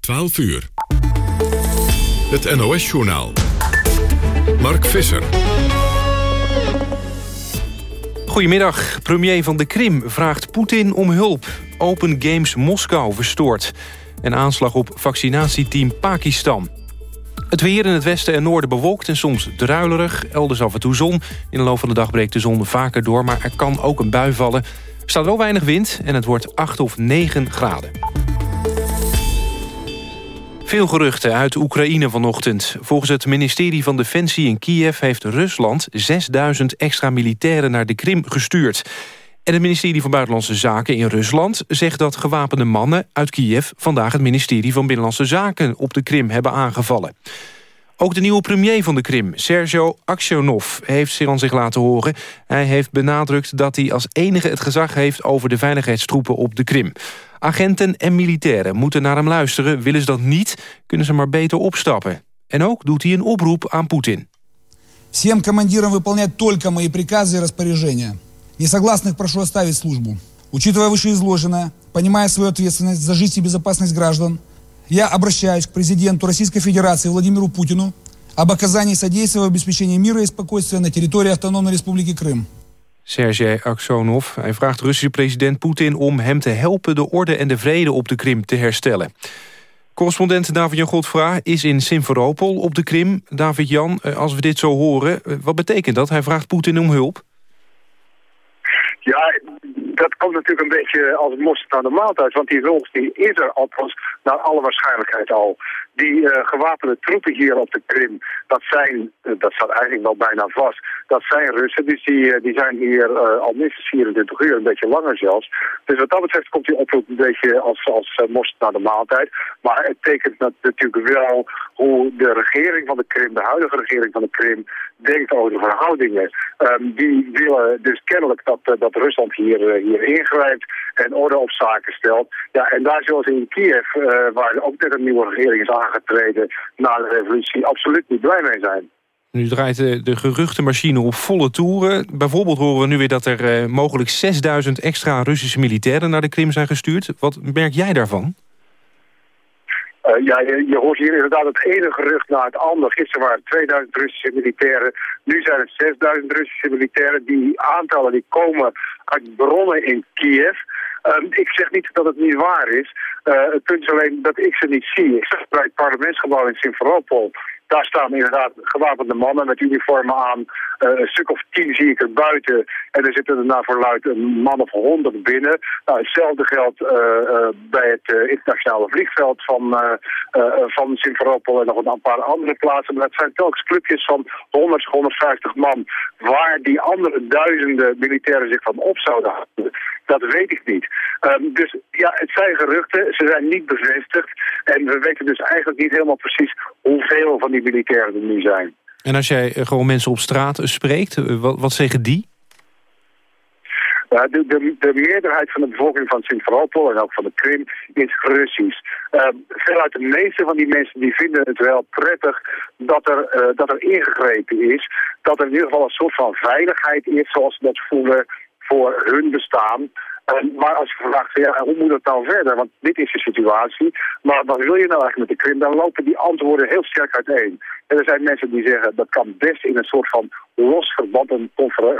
12 uur. Het NOS-journaal. Mark Visser. Goedemiddag. Premier van de Krim vraagt Poetin om hulp. Open Games Moskou verstoord. En aanslag op vaccinatieteam Pakistan. Het weer in het westen en noorden bewolkt en soms druilerig. Elders af en toe zon. In de loop van de dag breekt de zon vaker door... maar er kan ook een bui vallen. Er staat wel weinig wind en het wordt 8 of 9 graden. Veel geruchten uit Oekraïne vanochtend. Volgens het ministerie van Defensie in Kiev heeft Rusland 6000 extra militairen naar de Krim gestuurd. En het ministerie van Buitenlandse Zaken in Rusland zegt dat gewapende mannen uit Kiev vandaag het ministerie van Binnenlandse Zaken op de Krim hebben aangevallen. Ook de nieuwe premier van de Krim, Sergio Aksionov, heeft zich aan zich laten horen. Hij heeft benadrukt dat hij als enige het gezag heeft over de veiligheidstroepen op de Krim. Agenten en militairen moeten naar hem luisteren. Willen ze dat niet, kunnen ze maar beter opstappen. En ook doet hij een oproep aan Poetin. Всем командирам выполнять только мои приказы и распоряжения. Несогласных прошу оставить службу. Учитывая вышеизложенное, понимая свою ответственность за жизнь и безопасность граждан, я обращаюсь к президенту Российской Федерации Владимиру Путину об оказании содействия в обеспечении мира и спокойствия на территории Автономной Республики Крым. Sergej Aksonov. Hij vraagt Russische president Poetin om hem te helpen... de orde en de vrede op de Krim te herstellen. Correspondent David-Jan Godfra is in Simferopol op de Krim. David-Jan, eh, als we dit zo horen, eh, wat betekent dat? Hij vraagt Poetin om hulp. Ja, dat komt natuurlijk een beetje als het mosterd aan de maaltijd. Want die hulp die is er althans naar alle waarschijnlijkheid al. Die uh, gewapende troepen hier op de Krim, dat zijn, uh, dat staat eigenlijk wel bijna vast, dat zijn Russen. Dus die, uh, die zijn hier al minstens 24 uur, een beetje langer zelfs. Dus wat dat betreft komt die oproep een beetje als, als mosterd naar de maaltijd. Maar het tekent natuurlijk wel hoe de regering van de Krim, de huidige regering van de Krim, denkt over de verhoudingen. Um, die willen dus kennelijk dat, dat Rusland hier, hier ingrijpt en orde op zaken stelt. Ja, en daar zoals in Kiev, waar ook net een nieuwe regering is aangekomen, aangetreden na de revolutie absoluut niet blij mee zijn. Nu draait de, de geruchtenmachine op volle toeren. Bijvoorbeeld horen we nu weer dat er uh, mogelijk 6000 extra Russische militairen naar de Krim zijn gestuurd. Wat merk jij daarvan? Uh, ja, je, je, hoort hier inderdaad het ene gerucht na het andere. Gisteren waren het 2000 Russische militairen. Nu zijn het 6000 Russische militairen. Die aantallen die komen uit bronnen in Kiev. Um, ik zeg niet dat het niet waar is. Uh, het punt is alleen dat ik ze niet zie. Ik sta bij het parlementsgebouw in Simferopol. Daar staan inderdaad gewapende mannen met uniformen aan. Uh, een stuk of tien zie ik er buiten. En er zitten er naar verluid een man of honderd binnen. Nou, hetzelfde geldt uh, uh, bij het internationale vliegveld van, van Simferopol en nog een paar andere plaatsen. Maar dat zijn telkens clubjes van 100, 150 man. Waar die andere duizenden militairen zich van op zouden houden. Dat weet ik niet. Um, dus ja, het zijn geruchten. Ze zijn niet bevestigd. En we weten dus eigenlijk niet helemaal precies hoeveel van die militairen er nu zijn. En als jij gewoon mensen op straat spreekt, wat, wat zeggen die? Uh, de, de, de, meerderheid van de bevolking van Sint-Veropol en ook van de Krim is Russisch. Uh, veruit de meeste van die mensen die vinden het wel prettig dat er, uh, dat er ingegrepen is. Dat er in ieder geval een soort van veiligheid is zoals ze dat voelen voor hun bestaan. Maar als je vraagt, ja, hoe moet het nou verder? Want dit is de situatie. Maar wat wil je nou eigenlijk met de Krim? Dan lopen die antwoorden heel sterk uiteen. En er zijn mensen die zeggen dat kan best in een soort van los een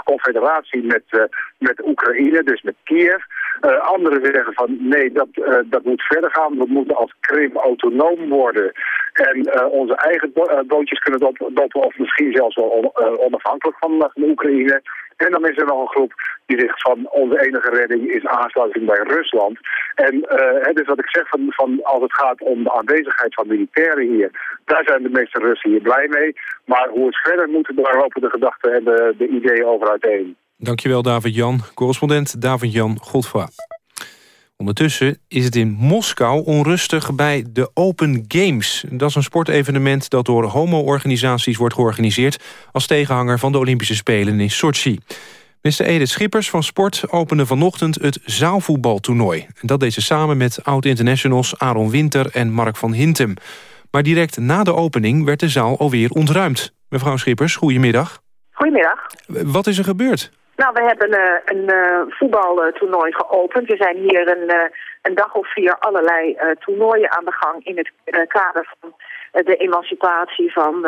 confederatie met, uh, met Oekraïne, dus met Kiev. Uh, anderen zeggen van nee, dat, uh, dat moet verder gaan. We moeten als Krim autonoom worden. En onze eigen bootjes kunnen doppen of misschien zelfs wel on, onafhankelijk van, van Oekraïne. En dan is er nog een groep die zegt van onze enige redding is aansluiting bij Rusland. En uh, dus wat ik zeg van, van als het gaat om de aanwezigheid van militairen hier, daar zijn de meeste Russen hier blij mee. Maar hoe het verder moet, daar lopen de gedachten en de, de ideeën over uiteen. Dankjewel David-Jan. Correspondent David-Jan Godfra. Ondertussen is het in Moskou onrustig bij de Open Games. Dat is een sportevenement dat door homo-organisaties wordt georganiseerd... als tegenhanger van de Olympische Spelen in Sochi. Mr. Edith Schippers van Sport opende vanochtend het zaalvoetbaltoernooi. Dat deed ze samen met oud-internationals Aaron Winter en Mark van Hintem. Maar direct na de opening werd de zaal alweer ontruimd. Mevrouw Schippers, goedemiddag. Goedemiddag. Wat is er gebeurd? Nou, we hebben uh, een uh, voetbaltoernooi geopend. We zijn hier een, uh, een dag of vier allerlei toernooien aan de gang in het kader van de emancipatie van,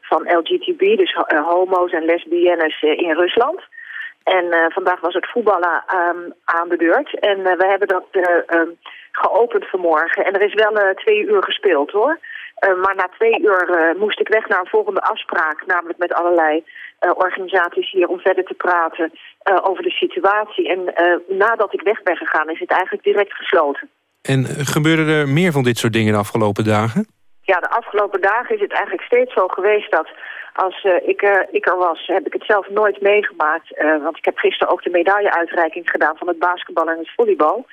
van LGTB, dus homo's en lesbiennes in Rusland. En vandaag was het voetballen aan de beurt. En we hebben dat um, geopend vanmorgen. En er is wel twee uur gespeeld hoor. maar na twee uur moest ik weg naar een volgende afspraak, namelijk met allerlei organisaties hier om verder te praten uh, over de situatie. En uh, nadat ik weg ben gegaan is het eigenlijk direct gesloten. En gebeurde er meer van dit soort dingen de afgelopen dagen? Ja, de afgelopen dagen is het eigenlijk steeds zo geweest dat als ik, ik er was, heb ik het zelf nooit meegemaakt. want ik heb gisteren ook de medailleuitreiking gedaan van het basketbal en het volleybal.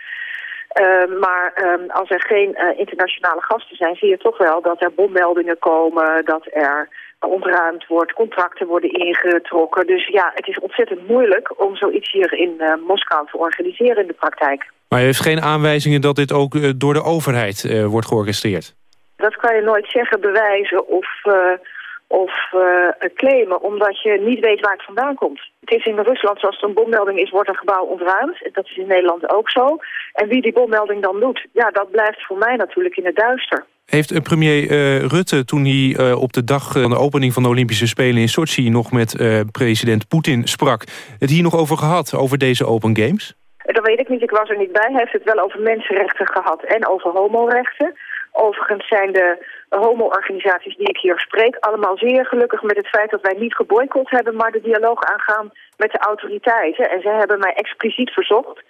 maar um, als er geen internationale gasten zijn, zie je toch wel dat er bommeldingen komen, dat er ontruimd wordt, contracten worden ingetrokken. Dus ja, het is ontzettend moeilijk om zoiets hier in uh, Moskou te organiseren in de praktijk. Maar je heeft geen aanwijzingen dat dit ook uh, door de overheid uh, wordt georchestreerd? Dat kan je nooit zeggen, bewijzen of, of claimen, omdat je niet weet waar het vandaan komt. Het is in Rusland, zoals er een bommelding is, wordt een gebouw ontruimd. Dat is in Nederland ook zo. En wie die bommelding dan doet, ja, dat blijft voor mij natuurlijk in het duister. Heeft premier uh, Rutte, toen hij uh, op de dag van de opening van de Olympische Spelen in Sochi... nog met president Poetin sprak, het hier nog over gehad, over deze Open Games? Dat weet ik niet, ik was er niet bij. Hij heeft het wel over mensenrechten gehad en over homorechten. Overigens zijn de homo-organisaties die ik hier spreek... allemaal zeer gelukkig met het feit dat wij niet geboycott hebben... maar de dialoog aangaan met de autoriteiten. En zij hebben mij expliciet verzocht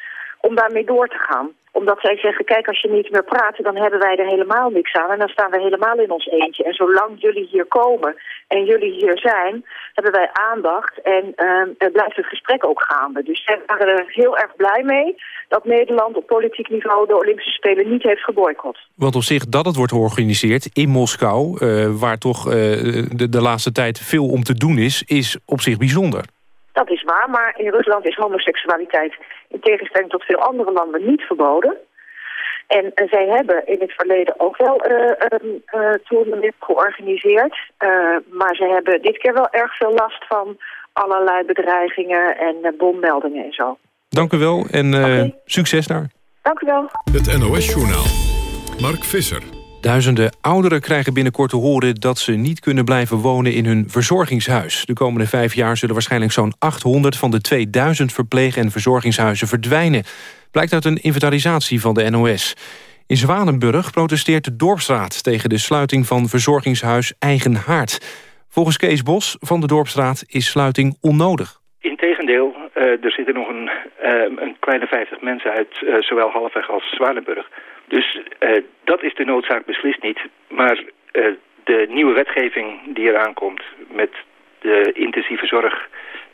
om daarmee door te gaan omdat zij zeggen, kijk, als je niet meer praat, dan hebben wij er helemaal niks aan. En dan staan we helemaal in ons eentje. En zolang jullie hier komen en jullie hier zijn, hebben wij aandacht. En uh, blijft het gesprek ook gaande. Dus zij waren er heel erg blij mee dat Nederland op politiek niveau de Olympische Spelen niet heeft geboycott. Want op zich dat het wordt georganiseerd in Moskou, uh, waar toch uh, de, de laatste tijd veel om te doen is, is op zich bijzonder. Dat is waar, maar in Rusland is homoseksualiteit in tegenstelling tot veel andere landen niet verboden. En uh, zij hebben in het verleden ook wel uh, uh, toernooien georganiseerd. maar ze hebben dit keer wel erg veel last van allerlei bedreigingen en bommeldingen en zo. Dank u wel en okay. succes daar. Dank u wel. Het NOS-journaal. Mark Visser. Duizenden ouderen krijgen binnenkort te horen dat ze niet kunnen blijven wonen in hun verzorgingshuis. De komende vijf jaar zullen waarschijnlijk zo'n 800 van de 2000 verpleeg- en verzorgingshuizen verdwijnen. Blijkt uit een inventarisatie van de NOS. In Zwanenburg protesteert de Dorpsraad tegen de sluiting van verzorgingshuis Eigen Haard. Volgens Kees Bos van de Dorpsraad is sluiting onnodig. Integendeel, uh, er zitten nog een, uh, een kleine 50 mensen uit uh, zowel Halfweg als Zwanenburg dus dat is de noodzaak beslist niet. Maar de nieuwe wetgeving die eraan komt met de intensieve zorg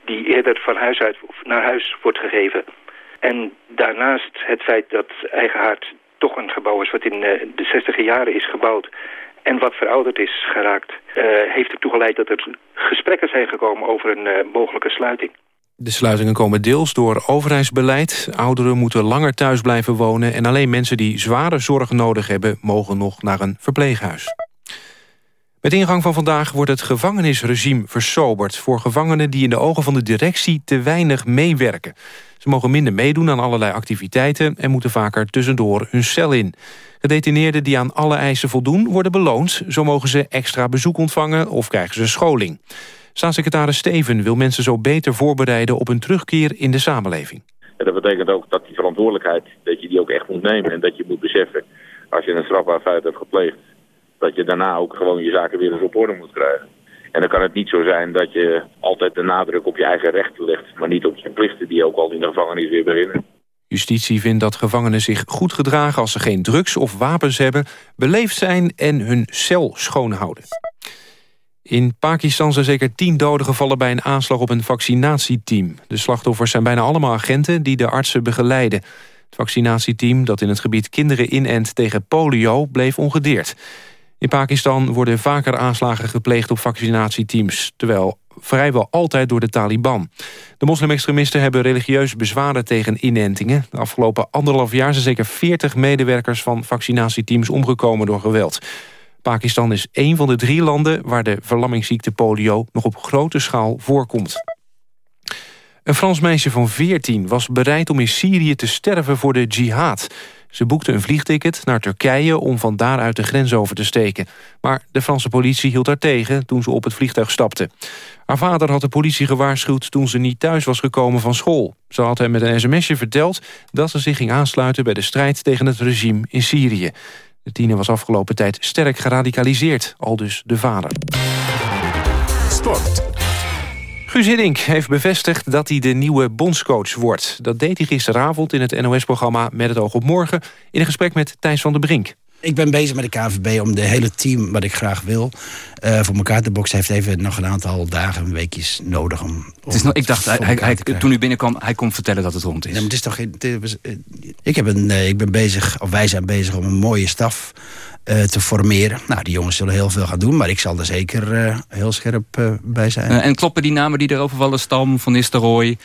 die eerder van huis uit naar huis wordt gegeven. En daarnaast het feit dat Eigenhaard toch een gebouw is wat in de 60 jaren is gebouwd en wat verouderd is geraakt, heeft ertoe geleid dat er gesprekken zijn gekomen over een mogelijke sluiting. De sluitingen komen deels door overheidsbeleid. Ouderen moeten langer thuis blijven wonen... en alleen mensen die zware zorg nodig hebben... mogen nog naar een verpleeghuis. Met ingang van vandaag wordt het gevangenisregime versoberd... voor gevangenen die in de ogen van de directie te weinig meewerken. Ze mogen minder meedoen aan allerlei activiteiten... en moeten vaker tussendoor hun cel in. Gedetineerden die aan alle eisen voldoen worden beloond. Zo mogen ze extra bezoek ontvangen of krijgen ze scholing. Staatssecretaris Steven wil mensen zo beter voorbereiden op een terugkeer in de samenleving. dat betekent ook dat die verantwoordelijkheid, dat je die ook echt moet nemen. En dat je moet beseffen, als je een strafbaar feit hebt gepleegd, dat je daarna ook gewoon je zaken weer eens op orde moet krijgen. En dan kan het niet zo zijn dat je altijd de nadruk op je eigen rechten legt, maar niet op je plichten die ook al in de gevangenis weer beginnen. Justitie vindt dat gevangenen zich goed gedragen als ze geen drugs of wapens hebben, beleefd zijn en hun cel schoonhouden. In Pakistan zijn zeker tien doden gevallen bij een aanslag op een vaccinatieteam. De slachtoffers zijn bijna allemaal agenten die de artsen begeleiden. Het vaccinatieteam dat in het gebied kinderen inent tegen polio bleef ongedeerd. In Pakistan worden vaker aanslagen gepleegd op vaccinatieteams... terwijl vrijwel altijd door de Taliban. De moslimextremisten hebben religieuze bezwaren tegen inentingen. De afgelopen anderhalf jaar zijn zeker 40 medewerkers van vaccinatieteams omgekomen door geweld. Pakistan is een van de drie landen waar de verlammingsziekte polio nog op grote schaal voorkomt. Een Frans meisje van 14 was bereid om in Syrië te sterven voor de jihad. Ze boekte een vliegticket naar Turkije om van daaruit de grens over te steken. Maar de Franse politie hield haar tegen toen ze op het vliegtuig stapte. Haar vader had de politie gewaarschuwd toen ze niet thuis was gekomen van school. Ze had hem met een sms'je verteld dat ze zich ging aansluiten... bij de strijd tegen het regime in Syrië. De tiener was afgelopen tijd sterk geradicaliseerd, al dus de vader. Sport. Guus Hiddink heeft bevestigd dat hij de nieuwe bondscoach wordt. Dat deed hij gisteravond in het NOS-programma Met het oog op morgen... in een gesprek met Thijs van der Brink. Ik ben bezig met de KVB om de hele team wat ik graag wil... Uh, voor elkaar te boksen. heeft even nog een aantal dagen, een weekjes nodig om... het is nog, ik dacht, hij, hij, toen u binnenkwam, hij kon vertellen dat het rond is. Ja, maar het is toch, het is, ik, heb een, ik ben bezig, of wij zijn bezig om een mooie staf uh, te formeren. Nou, die jongens zullen heel veel gaan doen, maar ik zal er zeker uh, heel scherp uh, bij zijn. en kloppen die namen die erover vallen? Stam, Van Nistelrooy,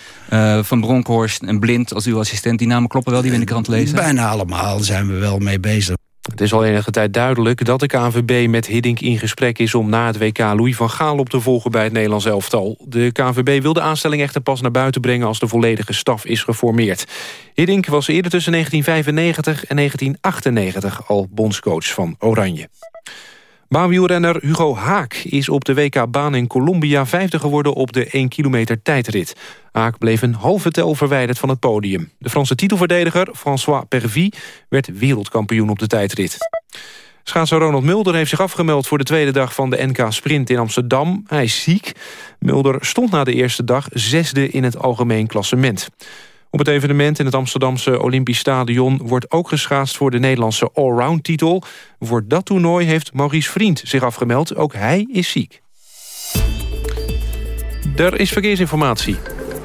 Van Bronckhorst en Blind als uw assistent. Die namen kloppen wel die we in de krant lezen? Bijna allemaal zijn we wel mee bezig. Het is al enige tijd duidelijk dat de KNVB met Hiddink in gesprek is... om na het WK Louis van Gaal op te volgen bij het Nederlands elftal. De KNVB wil de aanstelling echter pas naar buiten brengen... als de volledige staf is geformeerd. Hiddink was eerder tussen 1995 en 1998 al bondscoach van Oranje. Baanwielrenner Hugo Haak is op de WK-baan in Colombia vijfde geworden op de 1 kilometer tijdrit. Haak bleef een halve tel verwijderd van het podium. De Franse titelverdediger François Pervy werd wereldkampioen op de tijdrit. Schaatser Ronald Mulder heeft zich afgemeld voor de tweede dag van de NK Sprint in Amsterdam. Hij is ziek. Mulder stond na de eerste dag zesde in het algemeen klassement. Op het evenement in het Amsterdamse Olympisch Stadion... wordt ook geschaatst voor de Nederlandse allround-titel. Voor dat toernooi heeft Maurice Vriend zich afgemeld. Ook hij is ziek. Er is verkeersinformatie.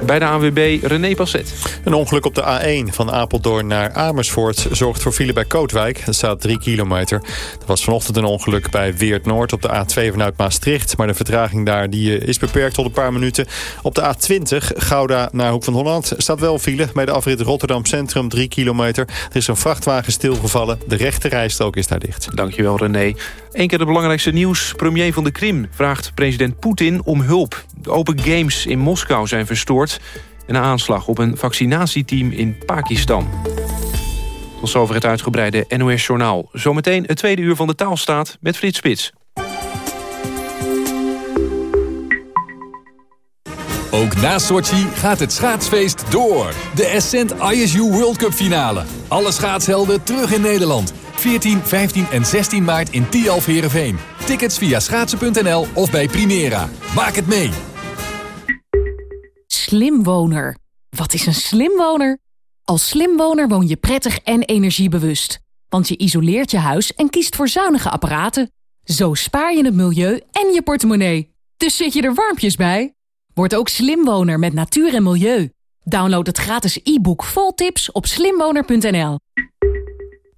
Bij de ANWB René Passet. Een ongeluk op de A1 van Apeldoorn naar Amersfoort... zorgt voor file bij Kootwijk. Er staat 3 kilometer. Er was vanochtend een ongeluk bij Weert Noord op de A2 vanuit Maastricht. Maar de vertraging daar die eh, is beperkt tot een paar minuten. Op de A20 Gouda naar Hoek van Holland staat wel file... bij de afrit Rotterdam Centrum 3 kilometer. Er is een vrachtwagen stilgevallen. De rechte rijstrook is daar dicht. Dankjewel René. Eén keer de belangrijkste nieuws. Premier van de Krim vraagt president Poetin om hulp. De Open Games in Moskou zijn verstoord. En een aanslag op een vaccinatieteam in Pakistan. Tot zover het uitgebreide NOS-journaal. Zometeen het tweede uur van de taalstaat met Frits Spits. Ook na Sochi gaat het schaatsfeest door. De Ascent ISU World Cup finale. Alle schaatshelden terug in Nederland. 14, 15 en 16 maart in Tialf Heerenveen. Tickets via schaatsen.nl of bij Primera. Maak het mee! Slimwoner. Wat is een slimwoner? Als slimwoner woon je prettig en energiebewust. Want je isoleert je huis en kiest voor zuinige apparaten. Zo spaar je het milieu en je portemonnee. Dus zit je er warmpjes bij? Word ook slimwoner met natuur en milieu. Download het gratis e-book vol tips op slimwoner.nl.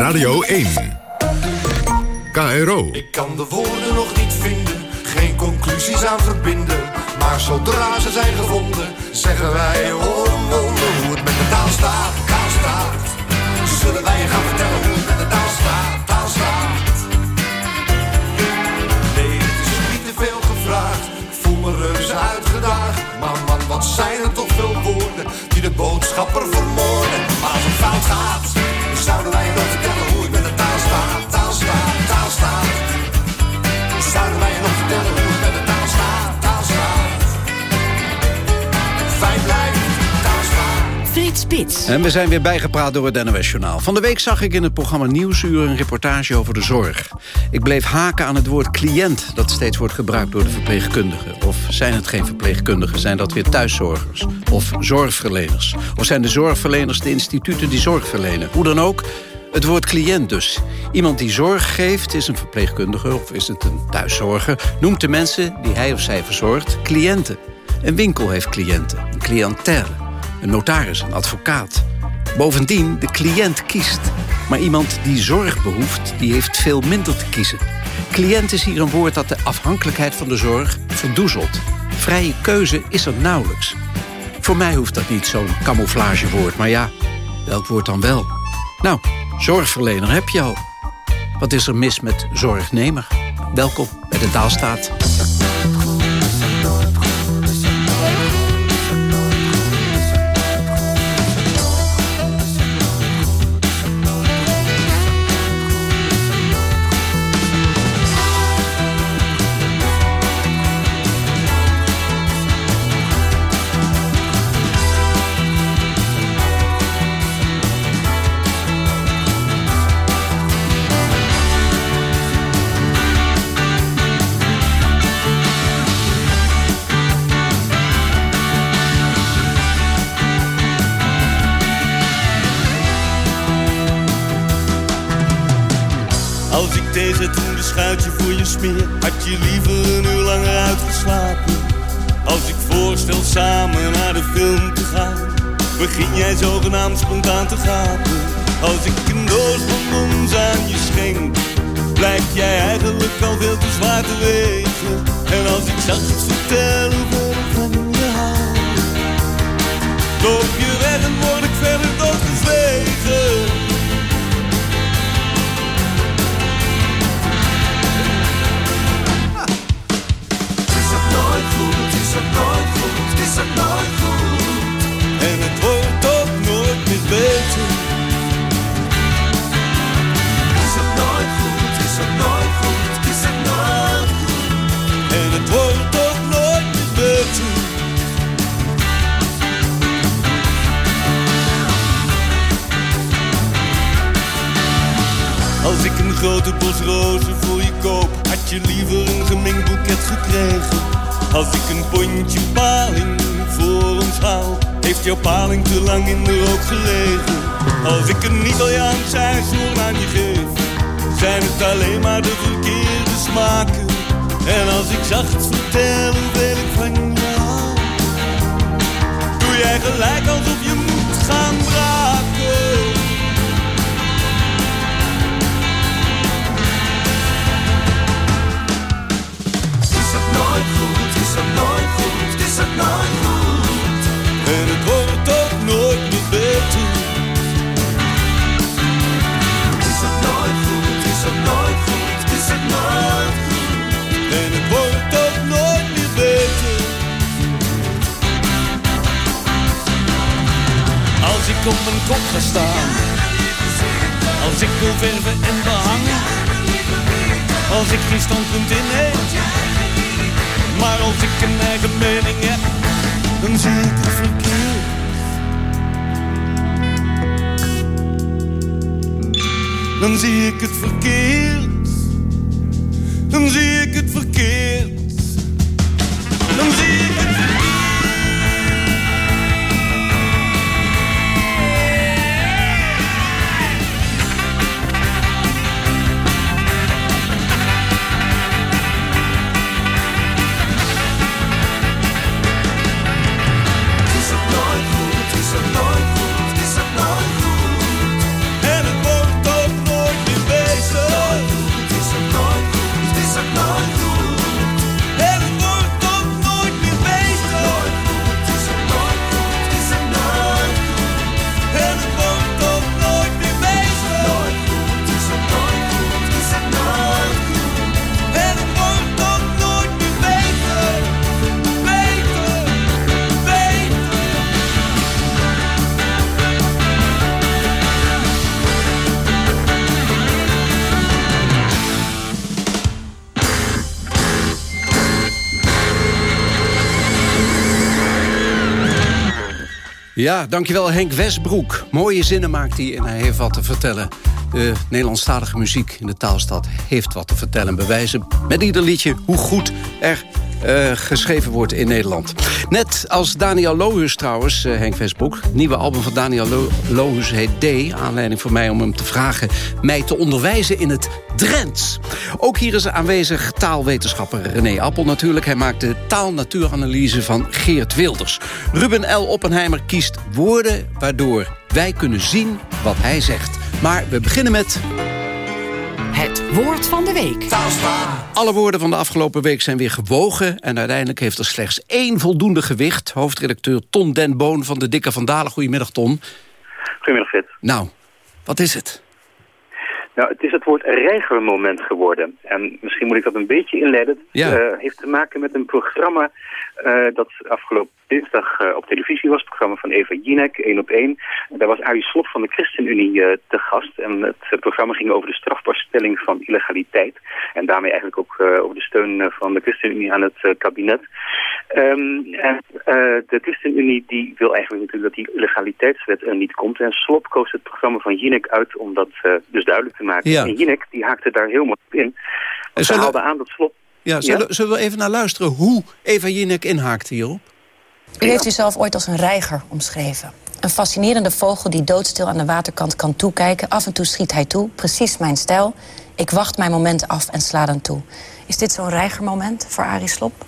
Radio 1. KRO. Ik kan de woorden nog niet vinden, geen conclusies aan verbinden. Maar zodra ze zijn gevonden, zeggen wij omwonden hoe het met de taal staat, taal staat. Zullen wij je gaan vertellen hoe het met de taal staat, taal staat. Nee, het is niet te veel gevraagd, ik voel me reuze uitgedaagd. Maar man, wat zijn er toch veel woorden die de boodschapper vermoorden. Maar als het fout gaat, zouden wij nog vertellen En we zijn weer bijgepraat door het NOS-journaal. Van de week zag ik in het programma Nieuwsuur een reportage over de zorg. Ik bleef haken aan het woord cliënt dat steeds wordt gebruikt door de verpleegkundigen. Of zijn het geen verpleegkundigen, zijn dat weer thuiszorgers? Of zorgverleners? Of zijn de zorgverleners de instituten die zorg verlenen? Hoe dan ook, het woord cliënt dus. Iemand die zorg geeft is een verpleegkundige of is het een thuiszorger... noemt de mensen die hij of zij verzorgt cliënten. Een winkel heeft cliënten, een. Een notaris, een advocaat. Bovendien, de cliënt kiest. Maar iemand die zorg behoeft, die heeft veel minder te kiezen. Cliënt is hier een woord dat de afhankelijkheid van de zorg verdoezelt. Vrije keuze is er nauwelijks. Voor mij hoeft dat niet zo'n camouflagewoord, maar ja, welk woord dan wel? Nou, zorgverlener heb je al. Wat is er mis met zorgnemer? Welkom bij de Taalstaat. Als ik tegen het beschuitje voor je smeer, had je liever een uur langer uitgeslapen. Als ik voorstel samen naar de film te gaan, begin jij zogenaamd spontaan te gapen. Als ik een doos bonbons aan je schenk, blijkt jij eigenlijk al veel te zwaar te wegen. En als ik zacht vertel hoeveel ik van je hou, heeft jouw paling te lang in de rook gelegen. Als ik een Italiaans ijshoorn aan je geef, zijn het alleen maar de verkeerde smaken. En als ik zacht vertel hoeveel ik van je doe jij gelijk alsof je moet gaan braken. Is het nooit goed, is het nooit goed, is het nooit goed. En het wordt ook nooit meer beter. Is het nooit goed, is het nooit goed, is het nooit goed. En het wordt ook nooit meer beter. Als ik op mijn kop ga staan. Als ik wil verven en behangen. Als ik geen standpunt inneem. Maar als ik een eigen mening heb, dan zie ik verkeerd. Dan zie ik het verkeerd. Dan zie ik het verkeerd. Ja, dankjewel Henk Westbroek. Mooie zinnen maakt hij en hij heeft wat te vertellen. De Nederlandstalige muziek in de taalstad heeft wat te vertellen. Bewijzen met ieder liedje hoe goed er uh, geschreven wordt in Nederland. Net als Daniel Lohus trouwens, uh, Henk Westbroek. Nieuwe album van Daniel Lo Lohus heet D. Aanleiding voor mij om hem te vragen mij te onderwijzen in het Drents. Ook hier is aanwezig taalwetenschapper René Appel natuurlijk. Hij maakt de taalnatuuranalyse van Geert Wilders. Ruben L. Oppenheimer kiest woorden waardoor wij kunnen zien wat hij zegt. Maar we beginnen met... Het woord van de week. Alle woorden van de afgelopen week zijn weer gewogen... en uiteindelijk heeft er slechts één voldoende gewicht. Hoofdredacteur Ton Den Boon van de Dikke Vandalen. Goedemiddag, Ton. Goedemiddag, Frit. Nou, wat is het? Nou, het is het woord reigermoment geworden. En misschien moet ik dat een beetje inleiden. Het ja. uh, heeft te maken met een programma uh, dat afgelopen dinsdag uh, op televisie was. Het programma van Eva Jinek, 1 op 1. Daar was Arie Slot van de ChristenUnie te gast. En het programma ging over de strafbaarstelling van illegaliteit. En daarmee eigenlijk ook over de steun van de ChristenUnie aan het kabinet. Um, en de ChristenUnie die wil eigenlijk natuurlijk dat die illegaliteitswet er niet komt. En Slot koos het programma van Jinek uit om dat dus duidelijk te maken. Ja. En Jinek die haakte daar heel mooi op in. Want ze haalde aan dat Slot... Ja, zullen, ja? zullen we even naar luisteren hoe Eva Jinek inhaakt hierop? U heeft u zelf ooit als een reiger omschreven. Een fascinerende vogel die doodstil aan de waterkant kan toekijken. Af en toe schiet hij toe, precies mijn stijl. Ik wacht mijn moment af en sla dan toe. Is dit zo'n reigermoment voor Arie Slop?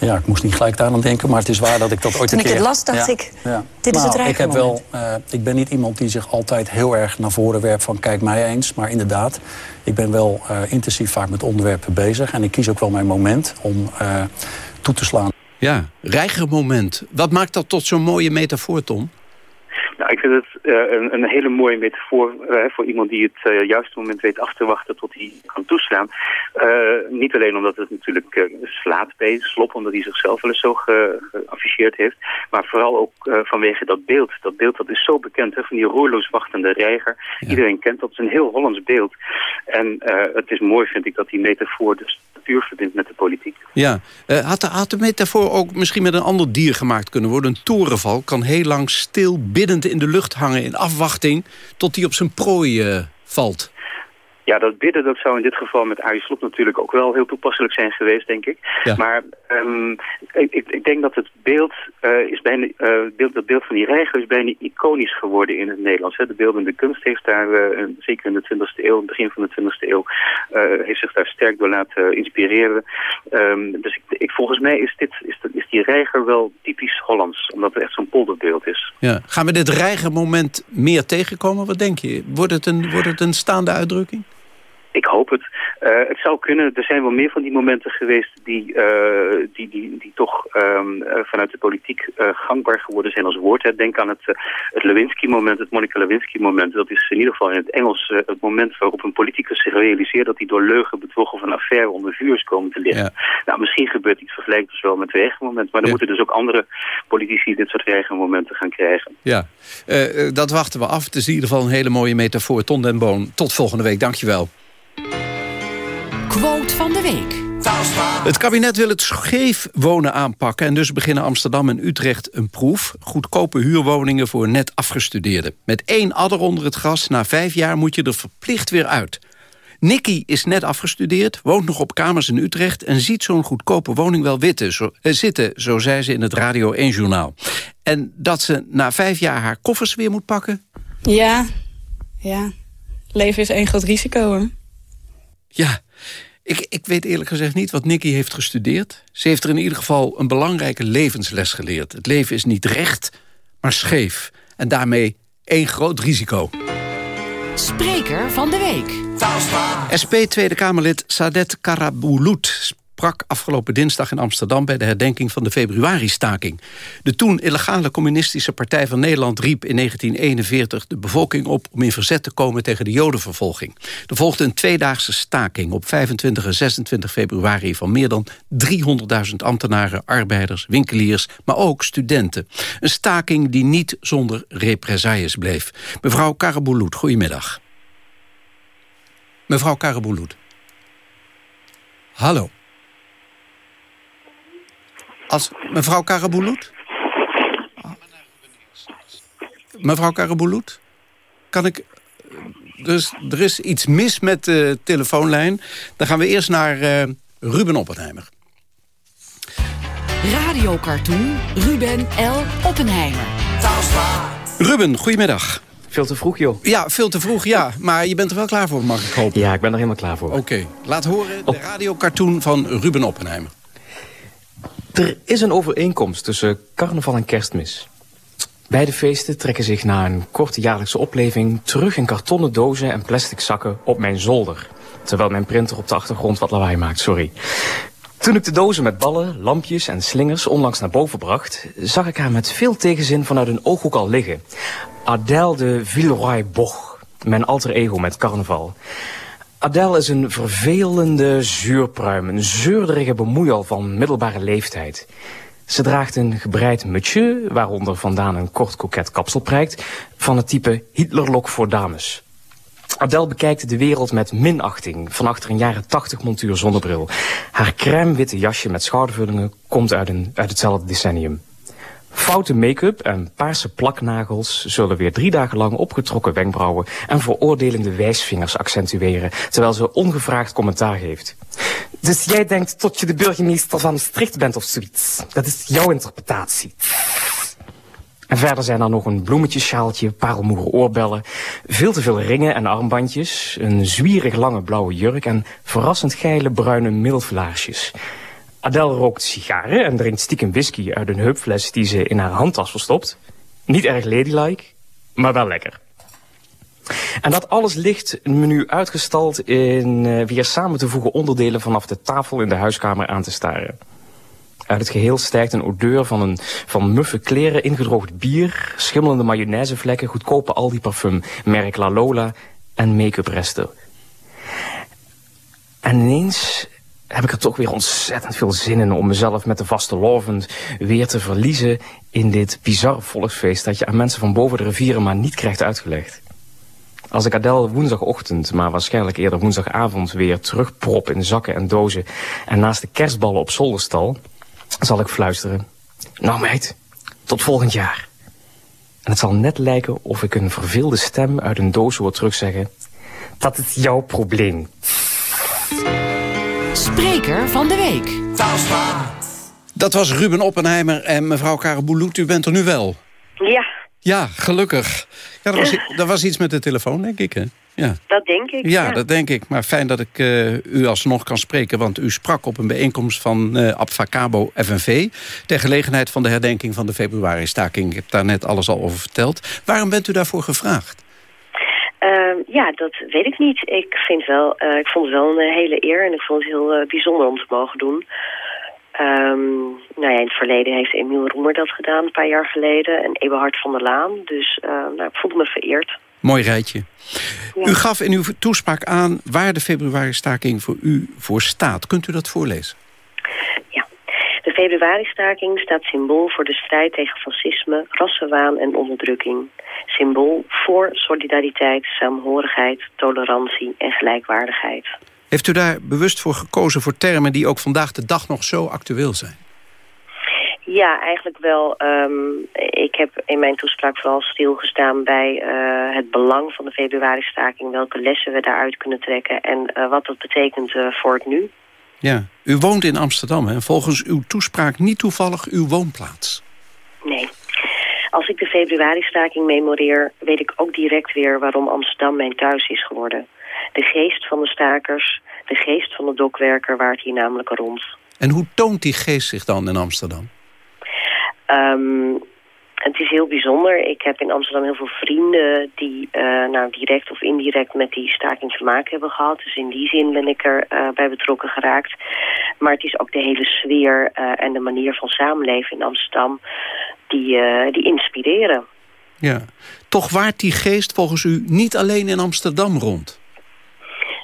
Ja, ik moest niet gelijk daar aan denken, maar het is waar dat ik dat ooit Toen een keer... Toen ik het las, dacht ja, ik, ja. dit is nou, het ik heb wel, uh, Ik ben niet iemand die zich altijd heel erg naar voren werpt van kijk mij eens. Maar inderdaad, ik ben wel uh, intensief vaak met onderwerpen bezig. En ik kies ook wel mijn moment om uh, toe te slaan. Ja, reigermoment. Wat maakt dat tot zo'n mooie metafoor, Tom? Nou, ik vind het uh, een, een, hele mooie metafoor uh, voor iemand die het uh, juiste moment weet af te wachten tot hij kan toeslaan. niet alleen omdat het natuurlijk slaat bij Slop, omdat hij zichzelf wel eens zo geafficheerd heeft, maar vooral ook vanwege dat beeld. Dat beeld dat is zo bekend, hè, van die roerloos wachtende reiger. Ja. Iedereen kent dat, het is een heel Hollands beeld. En het is mooi, vind ik, dat die metafoor dus puur verbindt met de politiek. Ja, had de, had de metafoor ook misschien met een ander dier gemaakt kunnen worden? Een torenval kan heel lang stil biddend in de lucht hangen in afwachting tot hij op zijn prooi uh, valt. Ja, dat bidden dat zou in dit geval met Arie natuurlijk ook wel heel toepasselijk zijn geweest, denk ik. Ja. Maar um, ik, ik, denk dat het beeld, uh, is bijna, uh, beeld, dat beeld van die reiger is bijna iconisch geworden in het Nederlands. Hè. De beeldende kunst heeft daar, uh, zeker in de 20e eeuw, begin van de 20e eeuw, heeft zich daar sterk door laten inspireren. Um, dus ik, ik, volgens mij is, dit, is, is die reiger wel typisch Hollands, omdat het echt zo'n polderbeeld is. Ja. Gaan we dit reigermoment meer tegenkomen? Wat denk je? Wordt het een, wordt het een staande uitdrukking? Ik hoop het. Uh, het zou kunnen. Er zijn wel meer van die momenten geweest die, uh, die, die, die toch um, uh, vanuit de politiek gangbaar geworden zijn als woord. Denk aan het, het Lewinsky-moment, het Monica Lewinsky-moment. Dat is in ieder geval in het Engels het moment waarop een politicus zich realiseert dat hij door leugen, bedrog of een affaire onder vuur is komen te liggen. Ja. Nou, misschien gebeurt iets vergelijkbaars wel met het regenmoment. Maar dan Ja. moeten dus ook andere politici dit soort regenmomenten gaan krijgen. Ja, dat wachten we af. Het is in ieder geval een hele mooie metafoor. Ton den Boon, tot volgende week. Dankjewel. Quote van de week. Het kabinet wil het scheef wonen aanpakken... en dus beginnen Amsterdam en Utrecht een proef. Goedkope huurwoningen voor net afgestudeerden. Met één adder onder het gras, na vijf jaar moet je er verplicht weer uit. Nicky is net afgestudeerd, woont nog op kamers in Utrecht... en ziet zo'n goedkope woning wel witte, zo, eh, zitten, zo zei ze in het Radio 1-journaal. En dat ze na vijf jaar haar koffers weer moet pakken? Ja, ja. Leven is één groot risico, hoor. Ja, ik, ik weet eerlijk gezegd niet wat Nicky heeft gestudeerd. Ze heeft er in ieder geval een belangrijke levensles geleerd. Het leven is niet recht, maar scheef. En daarmee één groot risico. Spreker van de week. SP Tweede Kamerlid Sadet Karaboulout sprak afgelopen dinsdag in Amsterdam... bij de herdenking van de februari-staking. De toen illegale communistische partij van Nederland riep in 1941... de bevolking op om in verzet te komen tegen de jodenvervolging. Er volgde een tweedaagse staking op 25 en 26 februari... van meer dan 300.000 ambtenaren, arbeiders, winkeliers... maar ook studenten. Een staking die niet zonder represailles bleef. Mevrouw Karaboulout, goedemiddag. Mevrouw Karaboulout. Hallo. Als mevrouw Karaboulout? Mevrouw Karabulut, kan ik... Dus er is iets mis met de telefoonlijn. Dan gaan we eerst naar uh, Ruben Oppenheimer. Radiocartoon Ruben L. Oppenheimer. Ruben, goedemiddag. Veel te vroeg, joh. Ja, veel te vroeg, ja. Maar je bent er wel klaar voor, mag ik hopen? Ja, ik ben er helemaal klaar voor. Oké, laat horen de radiocartoon van Ruben Oppenheimer. Er is een overeenkomst tussen carnaval en kerstmis. Beide feesten trekken zich na een korte jaarlijkse opleving... terug in kartonnen dozen en plastic zakken op mijn zolder. Terwijl mijn printer op de achtergrond wat lawaai maakt, sorry. Toen ik de dozen met ballen, lampjes en slingers onlangs naar boven bracht... zag ik haar met veel tegenzin vanuit een ooghoek al liggen. Adèle de Villeroy-Boch, mijn alter ego met carnaval. Adèle is een vervelende zuurpruim, een zeurderige bemoeial van middelbare leeftijd. Ze draagt een gebreid mutsje, waaronder vandaan een kort koket kapsel prijkt... van het type Hitlerlok voor dames. Adele bekijkt de wereld met minachting van achter een jaren 80 montuur zonnebril. Haar crème witte jasje met schoudervullingen komt uit, een, uit hetzelfde decennium. Foute make-up en paarse plaknagels zullen weer drie dagen lang opgetrokken wenkbrauwen en veroordelende wijsvingers accentueren, terwijl ze ongevraagd commentaar geeft. Dus jij denkt tot je de burgemeester van Maastricht bent of zoiets. Dat is jouw interpretatie. En verder zijn er nog een bloemetjesschaaltje, parelmoeren oorbellen... veel te veel ringen en armbandjes... een zwierig lange blauwe jurk en verrassend geile bruine milflaarsjes. Adele rookt sigaren en drinkt stiekem whisky uit een heupfles... die ze in haar handtas verstopt. Niet erg ladylike, maar wel lekker. En dat alles ligt nu uitgestald in uh, weer samen te voegen onderdelen vanaf de tafel in de huiskamer aan te staren. Uit het geheel stijgt een odeur van, een, van muffe kleren, ingedroogd bier, schimmelende mayonaisevlekken, goedkope Aldi parfum, merk La Lola en make-up resten. En ineens heb ik er toch weer ontzettend veel zin in om mezelf met de vaste lovend weer te verliezen in dit bizarre volksfeest dat je aan mensen van boven de rivieren maar niet krijgt uitgelegd. Als ik Adele woensdagochtend, maar waarschijnlijk eerder woensdagavond weer terugprop in zakken en dozen en naast de kerstballen op zolderstal, zal ik fluisteren. Nou meid, tot volgend jaar. En het zal net lijken of ik een verveelde stem uit een doos hoor terugzeggen. Dat is jouw probleem. Spreker van de week. Dat was Ruben Oppenheimer en mevrouw Karaboulout. U bent er nu wel. Ja. Ja, gelukkig. Ja, dat, was, dat was iets met de telefoon, denk ik, hè? Ja. Dat denk ik. Ja, dat denk ik. Maar fijn dat ik uh, u alsnog kan spreken. Want u sprak op een bijeenkomst van uh, Abfacabo FNV... ter gelegenheid van de herdenking van de februari-staking. Ik heb daar net alles al over verteld. Waarom bent u daarvoor gevraagd? Uh, ja, dat weet ik niet. Ik, vind wel, uh, ik vond het wel een hele eer en ik vond het heel uh, bijzonder om te mogen doen. Um, nou ja, in het verleden heeft Emiel Roemer dat gedaan, een paar jaar geleden. En Eberhard van der Laan. Dus nou, ik voelde me vereerd. Mooi rijtje. Ja. U gaf in uw toespraak aan waar de februari-staking voor u voor staat. Kunt u dat voorlezen? Ja. De februari-staking staat symbool voor de strijd tegen fascisme, rassenwaan en onderdrukking. Symbool voor solidariteit, saamhorigheid, tolerantie en gelijkwaardigheid. Heeft u daar bewust voor gekozen voor termen die ook vandaag de dag nog zo actueel zijn? Ja, eigenlijk wel. Um, ik heb in mijn toespraak vooral stilgestaan bij uh, het belang van de februari-staking. Welke lessen we daaruit kunnen trekken en uh, wat dat betekent uh, voor het nu. Ja, u woont in Amsterdam en volgens uw toespraak niet toevallig uw woonplaats. Nee. Als ik de februari-staking memoreer, weet ik ook direct weer waarom Amsterdam mijn thuis is geworden. De geest van de stakers, de geest van de dokwerker waart hier namelijk rond. En hoe toont die geest zich dan in Amsterdam? Um, het is heel bijzonder. Ik heb in Amsterdam heel veel vrienden die uh, nou, direct of indirect met die staking te maken hebben gehad. Dus in die zin ben ik er uh, bij betrokken geraakt. Maar het is ook de hele sfeer uh, en de manier van samenleven in Amsterdam die, die inspireren. Ja, toch waart die geest volgens u niet alleen in Amsterdam rond?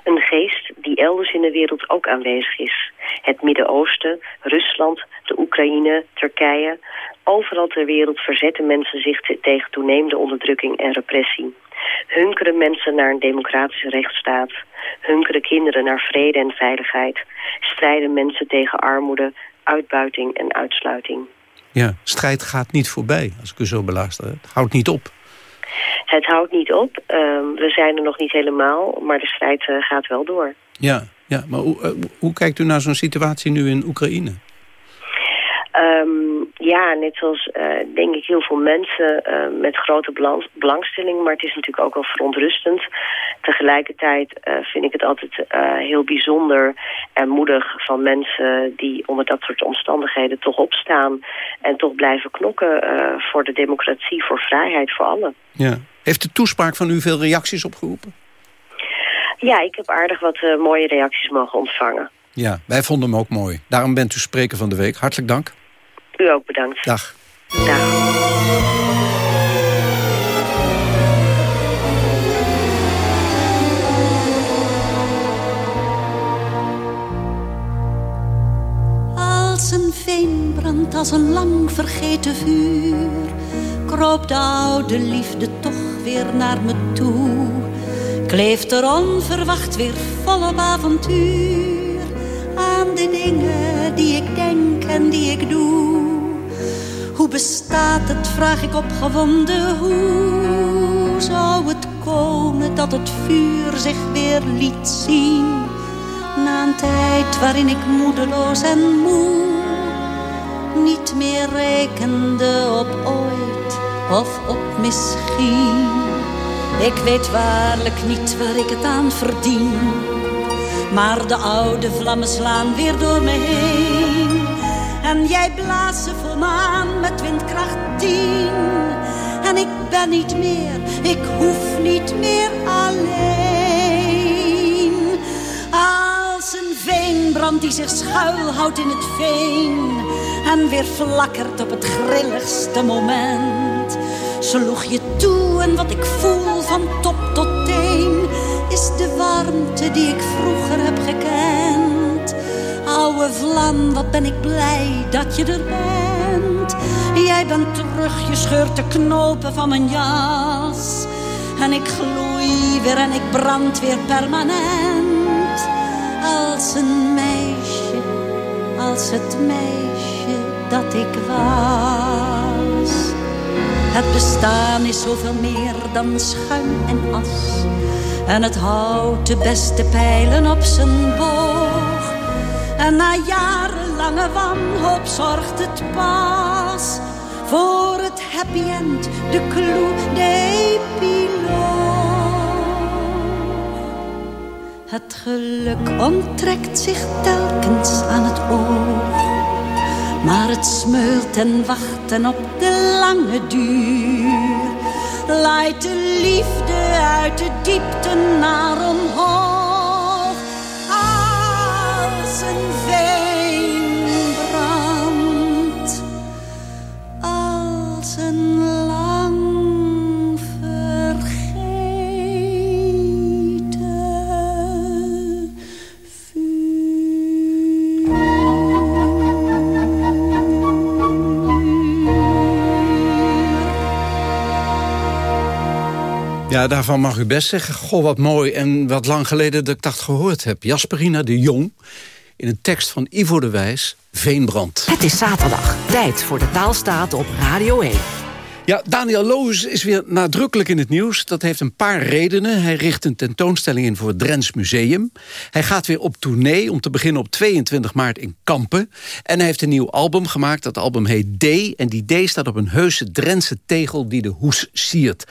Een geest die elders in de wereld ook aanwezig is. Het Midden-Oosten, Rusland, de Oekraïne, Turkije. Overal ter wereld verzetten mensen zich tegen toenemende onderdrukking en repressie. Hunkeren mensen naar een democratische rechtsstaat. Hunkeren kinderen naar vrede en veiligheid. Strijden mensen tegen armoede, uitbuiting en uitsluiting. Ja, strijd gaat niet voorbij, als ik u zo beluister. Het houdt niet op. Het houdt niet op. Ehm, we zijn er nog niet helemaal, maar de strijd eh, gaat wel door. Ja, ja maar hoe, eh, hoe kijkt u naar zo'n situatie nu in Oekraïne? Ehm, ja, net zoals uh, denk ik heel veel mensen uh, met grote belang belangstelling. Maar het is natuurlijk ook wel verontrustend. Tegelijkertijd uh, vind ik het altijd heel bijzonder en moedig van mensen die onder dat soort omstandigheden toch opstaan. En toch blijven knokken voor de democratie, voor vrijheid, voor allen. Ja. Heeft de toespraak van u veel reacties opgeroepen? Ja, ik heb aardig wat mooie reacties mogen ontvangen. Ja, wij vonden hem ook mooi. Daarom bent u spreker van de week. Hartelijk dank. U ook bedankt. Dag. Dag. Als een veen brandt als een lang vergeten vuur, kroop de oude liefde toch weer naar me toe. Kleeft er onverwacht weer volop avontuur de dingen die ik denk en die ik doe. Hoe bestaat het, vraag ik opgewonden, hoe zou het komen dat het vuur zich weer liet zien? Na een tijd waarin ik moedeloos en moe niet meer rekende op ooit of op misschien. Ik weet waarlijk niet waar ik het aan verdien, maar de oude vlammen slaan weer door me heen. En jij blaast ze vol me aan met windkracht tien. En ik ben niet meer, ik hoef niet meer alleen. Als een veenbrand die zich schuilhoudt in het veen. En weer flakkert op het grilligste moment. Sloeg je toe en wat ik voel van top tot warmte die ik vroeger heb gekend. Oude vlam, wat ben ik blij dat je er bent. Jij bent terug, je scheurt de knopen van mijn jas. En ik gloei weer en ik brand weer permanent. Als een meisje, als het meisje dat ik was. Het bestaan is zoveel meer dan schuim en as. En het houdt de beste pijlen op zijn boog. En na jarenlange wanhoop zorgt het pas voor het happy end, de clue, de epiloog. Het geluk onttrekt zich telkens aan het oog. Maar het smeult en wacht en op de lange duur. Laait de liefde uit de diepte naar omhoog. Als een veenbrand. Daarvan mag u best zeggen, goh, wat mooi en wat lang geleden dat ik dat gehoord heb. Jasperina de Jong, in een tekst van Ivo de Wijs, Veenbrand. Het is zaterdag, tijd voor de taalstaat op Radio 1. Ja, Daniel Loos is weer nadrukkelijk in het nieuws. Dat heeft een paar redenen. Hij richt een tentoonstelling in voor het Drents Museum. Hij gaat weer op tournee om te beginnen op 22 maart in Kampen. En hij heeft een nieuw album gemaakt. Dat album heet D. En die D staat op een heuse Drentse tegel die de hoes siert.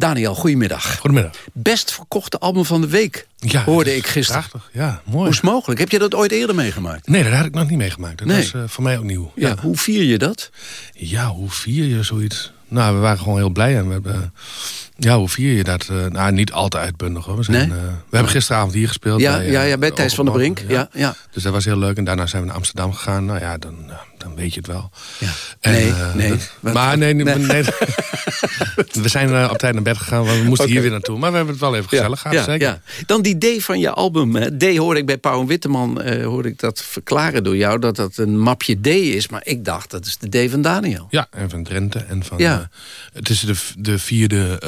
Daniel, goedemiddag. Goedemiddag. Best verkochte album van de week, Ja, hoorde ik gisteren. Prachtig, ja, mooi. Hoe is mogelijk? Heb je dat ooit eerder meegemaakt? Nee, dat had ik nog niet meegemaakt. Dat Nee. was eh, voor mij ook nieuw. Ja, hoe vier je dat? Ja, hoe vier je zoiets? Nou, we waren gewoon heel blij. En we hebben, eh, ja, hoe vier je dat? Eh, nou, niet altijd uitbundig hoor. We, zijn, Nee? we hebben gisteravond hier gespeeld. Ja, bij, ja, ja, bij Thijs van der Brink. Ja, ja. Dus dat was heel leuk. En daarna zijn we naar Amsterdam gegaan. Nou ja, dan, dan weet je het wel. En, Nee, eh, nee. dat- maar nee, nee, we zijn eh, op tijd naar bed gegaan. Want we moesten hier weer naartoe. Maar we hebben het wel even gezellig gehad. ja, zeker. ja. Dan die D van je album. hè. D hoorde ik bij Pauw en Witteman eh, hoorde ik dat verklaren door jou... dat dat een mapje D is. Maar ik dacht, dat is de D van Daniel. Ja, en van Drenthe. En van, Ja. het is de, de vierde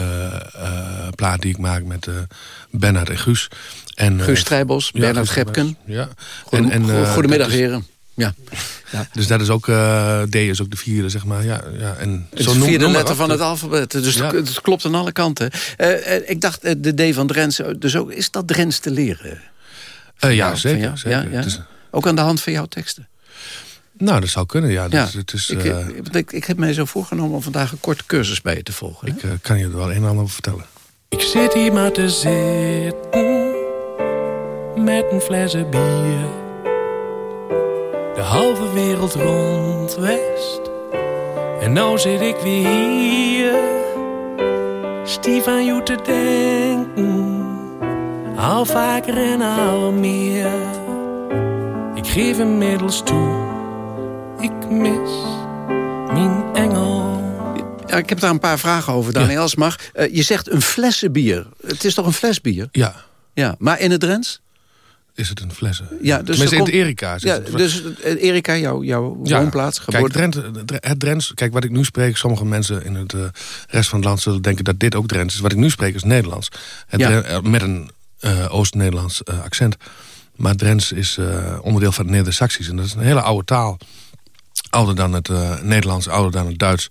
plaat die ik maak met Bernard en Guus. En, Guus Strijbos, Bernard Gepken. Ja. Goedem- En, en, go- goedemiddag, heren. Ja. Dus dat is ook, eh, D is ook de vierde, zeg maar. Ja, ja, en Het is zo de noem- vierde letter van het alfabet. Dus Ja. het, het klopt aan alle kanten. Eh, eh, ik dacht, de D van Drents, eh, dus ook, is dat Drents te leren? Eh, ja, zeker. zeker. Ja, ja? Is- Ook aan de hand van jouw teksten? nou, dat zou kunnen, ja. Ja, Dat, het is, ik, eh, ik, ik, heb mij zo voorgenomen om vandaag een korte cursus bij je te volgen. ik kan je er wel een en ander over vertellen. Ik zit hier maar te zitten met een fles bier. De halve wereld rond West. En nou zit ik weer hier, stief aan jou te denken. Al vaker en al meer. Ik geef inmiddels toe, ik mis mijn engel. Ja, ik heb daar een paar vragen over, Daniel, als het mag. Eh, je zegt een flessenbier. Het is toch een flesbier? Ja. Ja, maar in het Drents? Is het een flessen? Ja, dus Tenminste, in het Erika. Ja, het- dus eh, Erika, jouw, jouw woonplaats, Kijk, geboorte... Drenthe, het Drents, kijk, wat ik nu spreek... sommige mensen in het eh, rest van het land zullen denken dat dit ook Drents is. Wat ik nu spreek is Nederlands. Het Ja. Dren- eh, met een Oost-Nederlands accent. Maar Drents is onderdeel van het Neder-Saxisch. En dat is een hele oude taal. Ouder dan het Nederlands, ouder dan het Duits.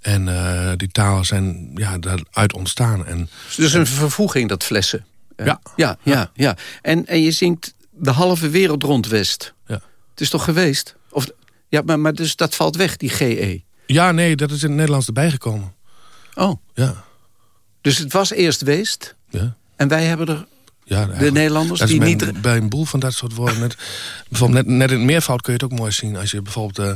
En die talen zijn ja, daaruit ontstaan. En, Dus een vervoeging, dat flessen. Ja. Ja, ja, ja. En, en je zingt de halve wereld rond West. Ja. Het is toch geweest? Of, ja, maar, maar dus dat valt weg, die GE. ja, nee, dat is in het Nederlands erbij gekomen. Oh. Ja. Dus het was eerst Weest. Ja. En wij hebben er... Ja, de Nederlanders is die bij, niet... bij een boel van dat soort woorden. Net, bijvoorbeeld net, net in het meervoud kun je het ook mooi zien. Als je bijvoorbeeld eh,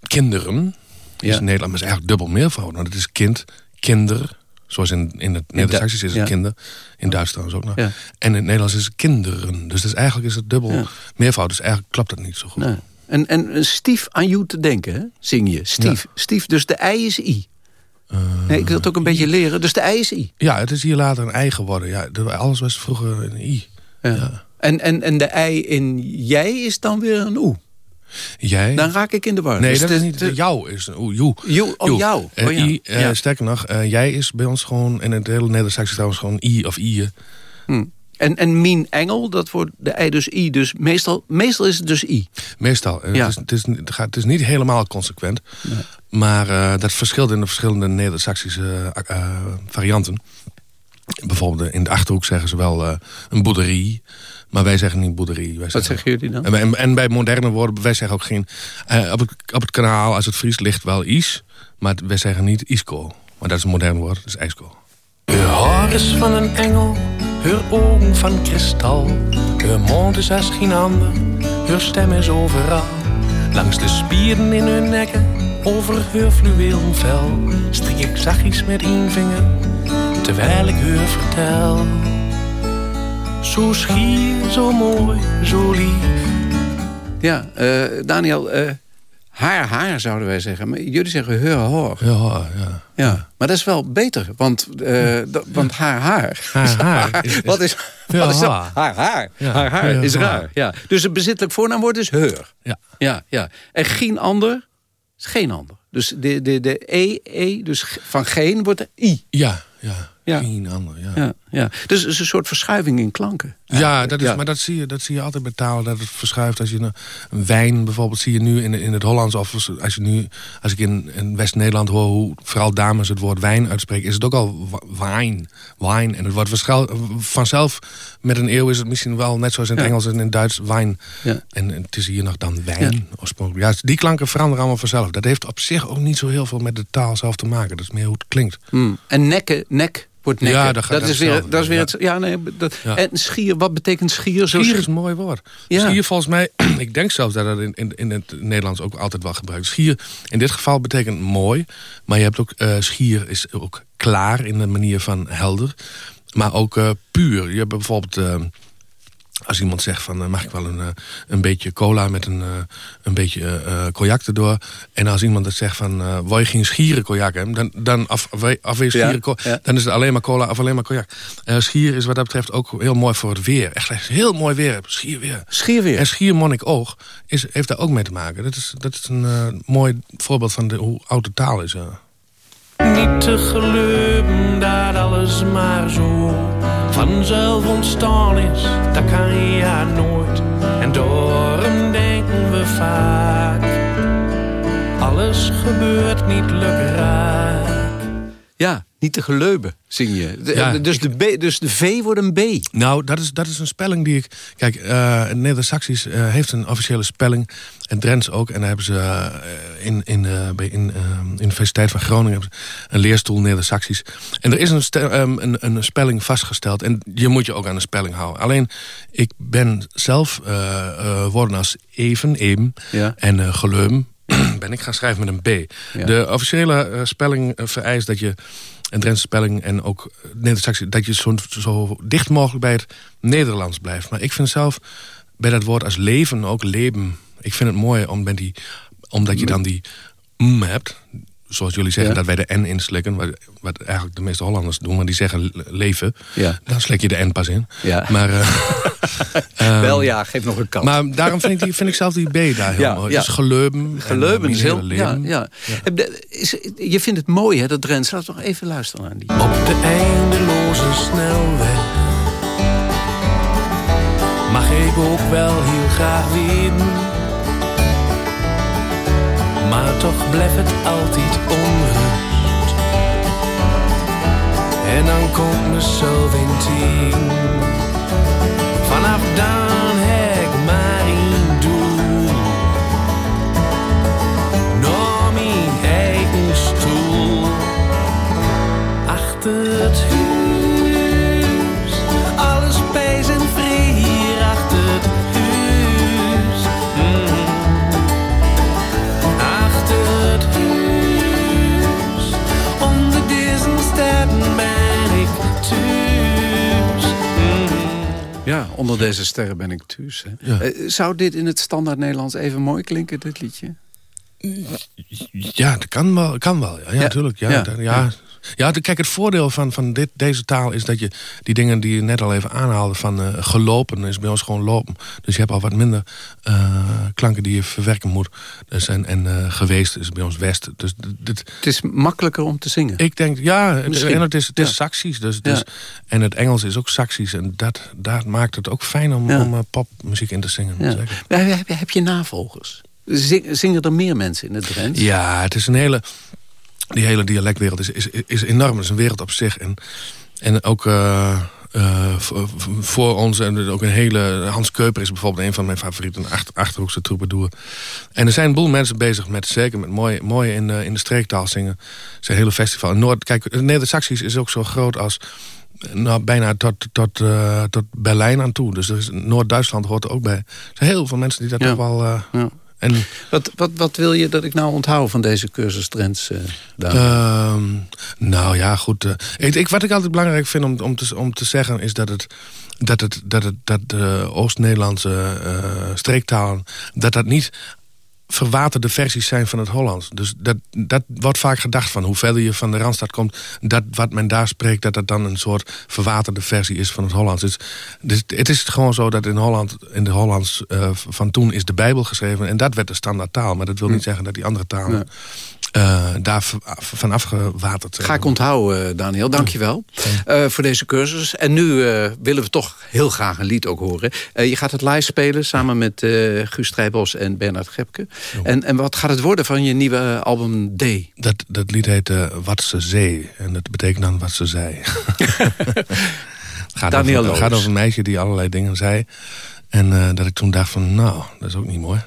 kinderen... is Ja. in Nederland is eigenlijk dubbel meervoud. Want het is kind, kinder... Zoals in, in het Neder-Saxisch is het ja. kinder. In Duits trouwens ook nog. Ja. En in het Nederlands is het kinderen. Dus, dus eigenlijk is het dubbel Ja. meervoud. Dus eigenlijk klopt dat niet zo goed. Nee. En, en stief aan jou te denken, hè? zing je. Stief. Stief, dus de ei is i. nee, ik wil het ook een beetje leren. Dus de ei is i. Ja, het is hier later een ei geworden. Ja, alles was vroeger een i. Ja. En, en, en de ei in jij is dan weer een oe. Jij? Dan raak ik in de war. Nee, Dus dat is niet. jou is oeh, oh, Joe. jou. Eh, Oh, ja. I, eh, Ja. Sterker nog, eh, jij is bij ons gewoon in het hele Neder-Saxisch trouwens gewoon i of i. Hm. En, en min engel, dat wordt de ei dus i. Dus meestal, meestal is het dus i. Meestal. Ja. Het, is, het, is, het, gaat, het is niet helemaal consequent. Maar dat verschilt in de verschillende Neder-Saxische varianten. Bijvoorbeeld eh, in de Achterhoek zeggen ze wel eh, een boerderie. Maar wij zeggen niet boerderie. Wij Wat zeggen jullie dan? En, bij- en, en bij moderne woorden, wij zeggen ook geen... eh, op, het, op het kanaal, als het Fries ligt, wel is. Maar het- wij zeggen niet isco. Maar dat is een modern woord, dat is ijsko. Haar haar is van een engel, haar ogen van kristal. Haar mond is als geen ander, haar stem is overal. Langs de spieren in hun nekken, over haar fluwelen vel. Strik ik zachtjes met één vinger, terwijl ik haar vertel. Zo schier, zo mooi, zo lief. Ja, eh, Daniel, eh, haar haar zouden wij zeggen. Maar jullie zeggen heur haar. Ja, ja. Ja, maar dat is wel beter, want, eh, want haar haar. Haar haar is- is- wat is, Ja, wat is dat? haar. Haar haar. Ja, haar haar is haar. raar. Ja. Dus het bezittelijk voornaamwoord is heur. Ja. Ja, ja. En geen ander is geen ander. Dus de, de, de e, e, dus van geen wordt de i. Ja, ja. Ja. Geen ander, ja. Ja, ja. Dus het is een soort verschuiving in klanken. Ja, dat is, Ja. maar dat zie, je, dat zie je altijd bij taal. Dat het verschuift. Als je een, een wijn bijvoorbeeld zie je nu in, in het Hollands. Of als, je nu, als ik in, in West-Nederland hoor hoe vooral dames het woord wijn uitspreken. Is het ook al wijn. Wijn. En het wordt vanzelf met een eeuw is het misschien wel net zoals in het Ja. Engels en in het Duits wijn. Ja. En het is hier nog dan wijn oorspronkelijk. Ja, die klanken veranderen allemaal vanzelf. Dat heeft op zich ook niet zo heel veel met de taal zelf te maken. Dat is meer hoe het klinkt. Hmm. En nekken, nek Ja, dat gaat- dat is weer, dat is weer het. Ja, nee, dat, Ja. En schier, wat betekent schier? Zo Schier is een mooi woord. Ja. Schier volgens mij, ik denk zelfs dat dat in, in, in het Nederlands ook altijd wel gebruikt. Schier in dit geval betekent mooi. Maar je hebt ook, eh, schier is ook klaar in de manier van helder. Maar ook eh, puur. Je hebt bijvoorbeeld, eh, als iemand zegt van eh, mag ik wel een, eh, een beetje cola met een, eh, een beetje cognac erdoor. En als iemand dat zegt van eh wil je geen schieren cognac hebben, dan, dan, wil je schieren, Ja, co- ja. dan is het alleen maar cola of alleen maar cognac. Eh, schier is wat dat betreft ook heel mooi voor het weer. Echt, echt heel mooi weer. Schier weer. Schier weer. En Schiermonnikoog is, heeft daar ook mee te maken. Dat is, dat is een mooi voorbeeld van de, hoe oud de taal is. Niet te geloven dat alles maar zo vanzelf ontstaan is, dat kan ja nooit. En daarom denken we vaak, alles gebeurt niet lukraak. Ja, niet te geleuben, zing je. De- Ja, dus, de B, dus de V wordt een B. Nou, dat is, dat is een spelling die ik... Kijk, eh Neder-Saxisch eh, heeft een officiële spelling. En Drents ook. En daar hebben ze eh, in, in, bij in Universiteit van Groningen... een leerstoel Neder-Saxisch. En er is een, ehm, een, een spelling vastgesteld. En je moet je ook aan de spelling houden. Alleen, ik ben zelf woorden als even, eben en geleum... ben ik gaan schrijven met een B. Ja. De officiële spelling vereist dat je... een Drentse spelling en ook eh, dat je zo, zo dicht mogelijk bij het Nederlands blijft. Maar ik vind zelf bij dat woord als leven ook leven... ik vind het mooi om die, omdat je dan die m hebt... zoals jullie zeggen Ja. dat wij de n inslikken... Wat, wat eigenlijk de meeste Hollanders doen, want die zeggen le- leven... Ja. dan slik je de n pas in. Ja. Maar, eh, ehm, Wel ja, geef nog een kans. maar daarom vind ik, die, vind ik zelf die B daar heel Ja, mooi. ja. Dus geleuben. Geleuben is heel... Ja, ja. Je vindt het mooi, hè, dat Drents. Laten we nog even luisteren naar die. Op de eindeloze snelweg mag ik ook wel heel graag winnen. Toch blijft het altijd onrust. En dan komt mezelf in tien. Vanaf dan onder deze sterren ben ik thuis. Ja. Eh, zou dit in het standaard Nederlands even mooi klinken, dit liedje? Ja, dat kan wel. Kan wel. Ja, natuurlijk. Ja, Ja. ja. Ja. Kijk, het voordeel van, van dit, deze taal is dat je die dingen die je net al even aanhaalde... van eh, gelopen is bij ons gewoon lopen. Dus je hebt al wat minder eh, klanken die je verwerken moet. Dus en en eh, geweest is bij ons west. Dus dit, Het is makkelijker om te zingen. ik denk, ja, het, en het is, het is Ja. Saxisch. Dus, Ja. dus, En het Engels is ook Saxisch. En dat, dat maakt het ook fijn om, Ja. om popmuziek in te zingen. Heb, heb je navolgers? Zing- zingen er meer mensen in het Drents? Ja, het is een hele... Die hele dialectwereld is, is, is enorm. Het is een wereld op zich. En, en ook eh, eh, voor, voor ons... en ook een hele... Hans Keuper is bijvoorbeeld een van mijn favorieten. Een achter, Achterhoekse troubadour. En er zijn een boel mensen bezig met... zeker met mooi, mooi in, de, in de streektaal zingen. Zijn hele festival. In Noord, kijk, Neder-Saxisch is ook zo groot als... Nou, bijna tot, tot, eh, tot Berlijn aan toe. Dus Noord-Duitsland hoort er ook bij. Er zijn heel veel mensen die dat Ja. toch wel... eh, Ja. En, Wat, wat, wat wil je dat ik nou onthoud van deze cursus Drents? eh? Ehm, nou ja, goed. eh, ik, ik- wat ik altijd belangrijk vind om, om, te, om te zeggen is dat het dat, het, dat, het, dat de Oost-Nederlandse eh, streektalen... dat dat niet verwaterde versies zijn van het Hollands. Dus dat, dat wordt vaak gedacht van hoe verder je van de Randstad komt... dat wat men daar spreekt, dat dat dan een soort verwaterde versie is van het Hollands. Dus, dus het is gewoon zo dat in Holland, in de Hollands eh, van toen is de Bijbel geschreven... en dat werd de standaardtaal. Maar dat wil niet zeggen dat die andere talen eh, daar van afgewaterd zijn. Ga ik onthouden, eh, Daniel. Dank je wel eh, voor deze cursus. En nu eh, willen we toch heel graag een lied ook horen. Eh, je gaat het live spelen samen met eh Guus Strijbos en Bernard Gepke. En, en wat gaat het worden van je nieuwe eh, album D? Dat, dat lied heet eh, Wat ze zee. En dat betekent dan wat ze zei. Het gaat, Daniel over, het gaat over een meisje die allerlei dingen zei. En eh, dat ik toen dacht van, nou, dat is ook niet mooi.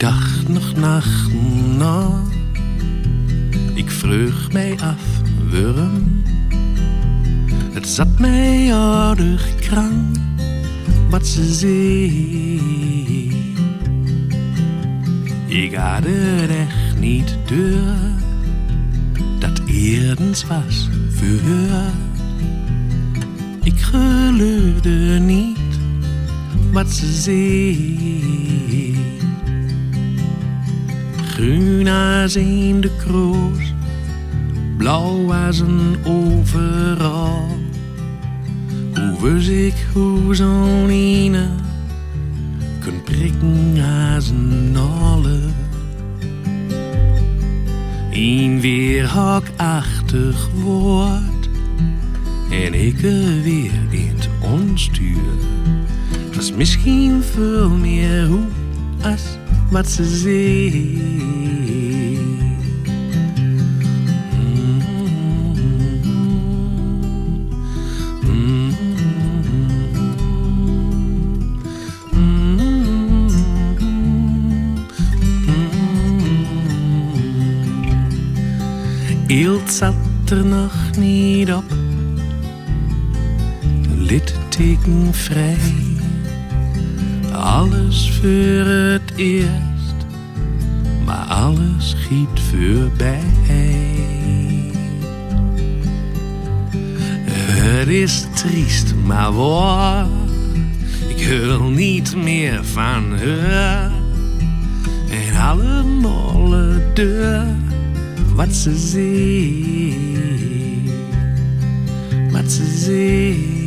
Dacht nog nachten na. Ik vreug mij af, wurm. Het zat mij aardig krank, wat ze zei. Ik had het echt niet door, dat eerdens was voor. Ik geloofde niet wat ze zei. Groen als in de kroos, blauw als een overal. Hoe wist ik hoe zo'n ene kunt prikken als een nalle. Een weerhakachtig woord En ik weer in het onstuur. Was misschien veel meer hoe als wat ze zei. Eelt zat er nog niet op. Litteken vrij. Alles voor het eerst, maar alles giet voorbij. Het is triest, maar waar. Ik wil niet meer van haar. En alle molle deur wat ze zien, wat ze zien.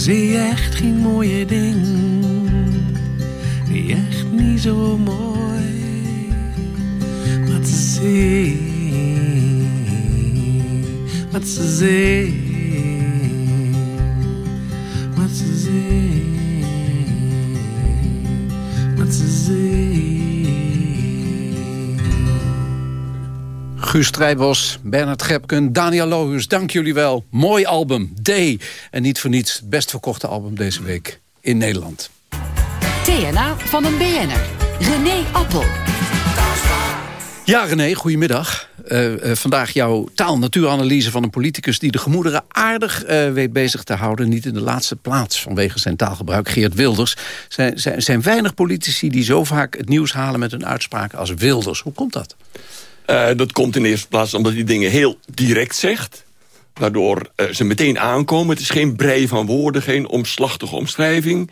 Zie echt geen mooie ding, echt niet zo mooi. Wat ze zien, wat ze zien, Guus Strijbos, Bernard Gepken, Daniel Lohuus, dank jullie wel. Mooi album, Day. En niet voor niets het best verkochte album deze week in Nederland. TNA van een BN'er. René Appel. Ja, René, goedemiddag. Uh, uh, vandaag jouw taal-natuuranalyse van een politicus... die de gemoederen aardig uh, weet bezig te houden. Niet in de laatste plaats vanwege zijn taalgebruik. Geert Wilders. Er zijn, zijn weinig politici die zo vaak het nieuws halen... met hun uitspraken als Wilders. Hoe komt dat? Uh, dat komt in eerste plaats omdat hij dingen heel direct zegt. Waardoor uh, ze meteen aankomen. Het is geen brei van woorden, geen omslachtige omschrijving.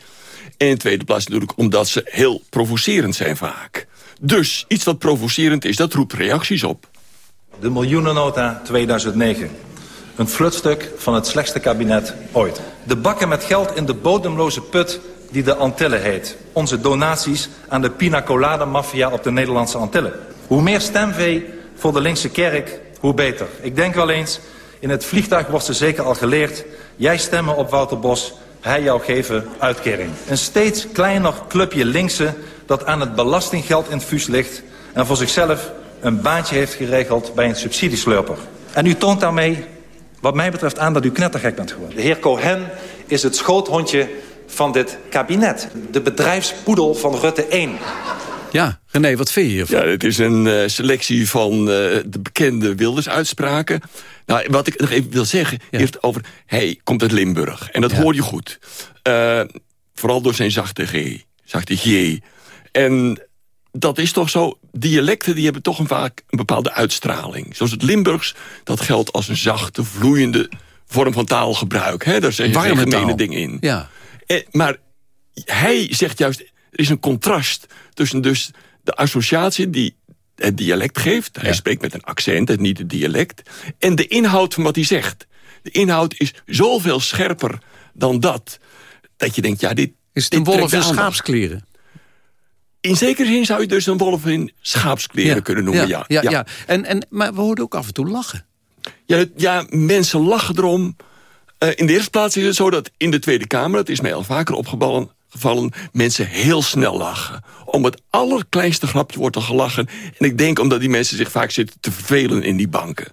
En in tweede plaats natuurlijk omdat ze heel provocerend zijn vaak. Dus iets wat provocerend is, dat roept reacties op. De miljoenennota 2009. Een flutstuk van het slechtste kabinet ooit. De bakken met geld in de bodemloze put die de Antillen heet. Onze donaties aan de pina colada maffia op de Nederlandse Antillen. Hoe meer stemvee voor de linkse kerk, hoe beter. Ik denk wel eens, in het vliegtuig wordt ze zeker al geleerd... jij stemmen op Wouter Bos, hij jou geven uitkering. Een steeds kleiner clubje linkse dat aan het belastinggeldinfuus ligt... en voor zichzelf een baantje heeft geregeld bij een subsidieslurper. En u toont daarmee, wat mij betreft, aan dat u knettergek bent geworden. De heer Cohen is het schoothondje van dit kabinet. De bedrijfspoedel van Rutte 1. Ja, René, wat vind je hiervan? Ja, het is een uh, selectie van uh, de bekende Wilders-uitspraken. Nou, wat ik nog even wil zeggen, ja. heeft over... hij komt uit Limburg, en dat ja. hoor je goed. Uh, vooral door zijn zachte G, zachte G. En dat is toch zo, dialecten die hebben toch een vaak een bepaalde uitstraling. Zoals het Limburgs, dat geldt als een zachte, vloeiende vorm van taalgebruik. Hè? Daar zijn gemene dingen in. Ja. En, maar hij zegt juist, er is een contrast tussen dus de associatie die het dialect geeft. Hij ja. spreekt met een accent en niet het dialect. En de inhoud van wat hij zegt. De inhoud is zoveel scherper dan dat. Dat je denkt, ja, dit... Is het een wolf in schaapskleren? In zekere zin zou je dus een wolf in schaapskleren ja. kunnen noemen, ja. ja, ja. ja. En, en, maar we hoorden ook af en toe lachen. Ja, ja mensen lachen erom. Uh, in de eerste plaats is het zo dat in de Tweede Kamer... dat is mij al vaker opgevallen, gevallen, mensen heel snel lachen. Om het allerkleinste grapje wordt er gelachen. En ik denk omdat die mensen zich vaak zitten te vervelen in die banken.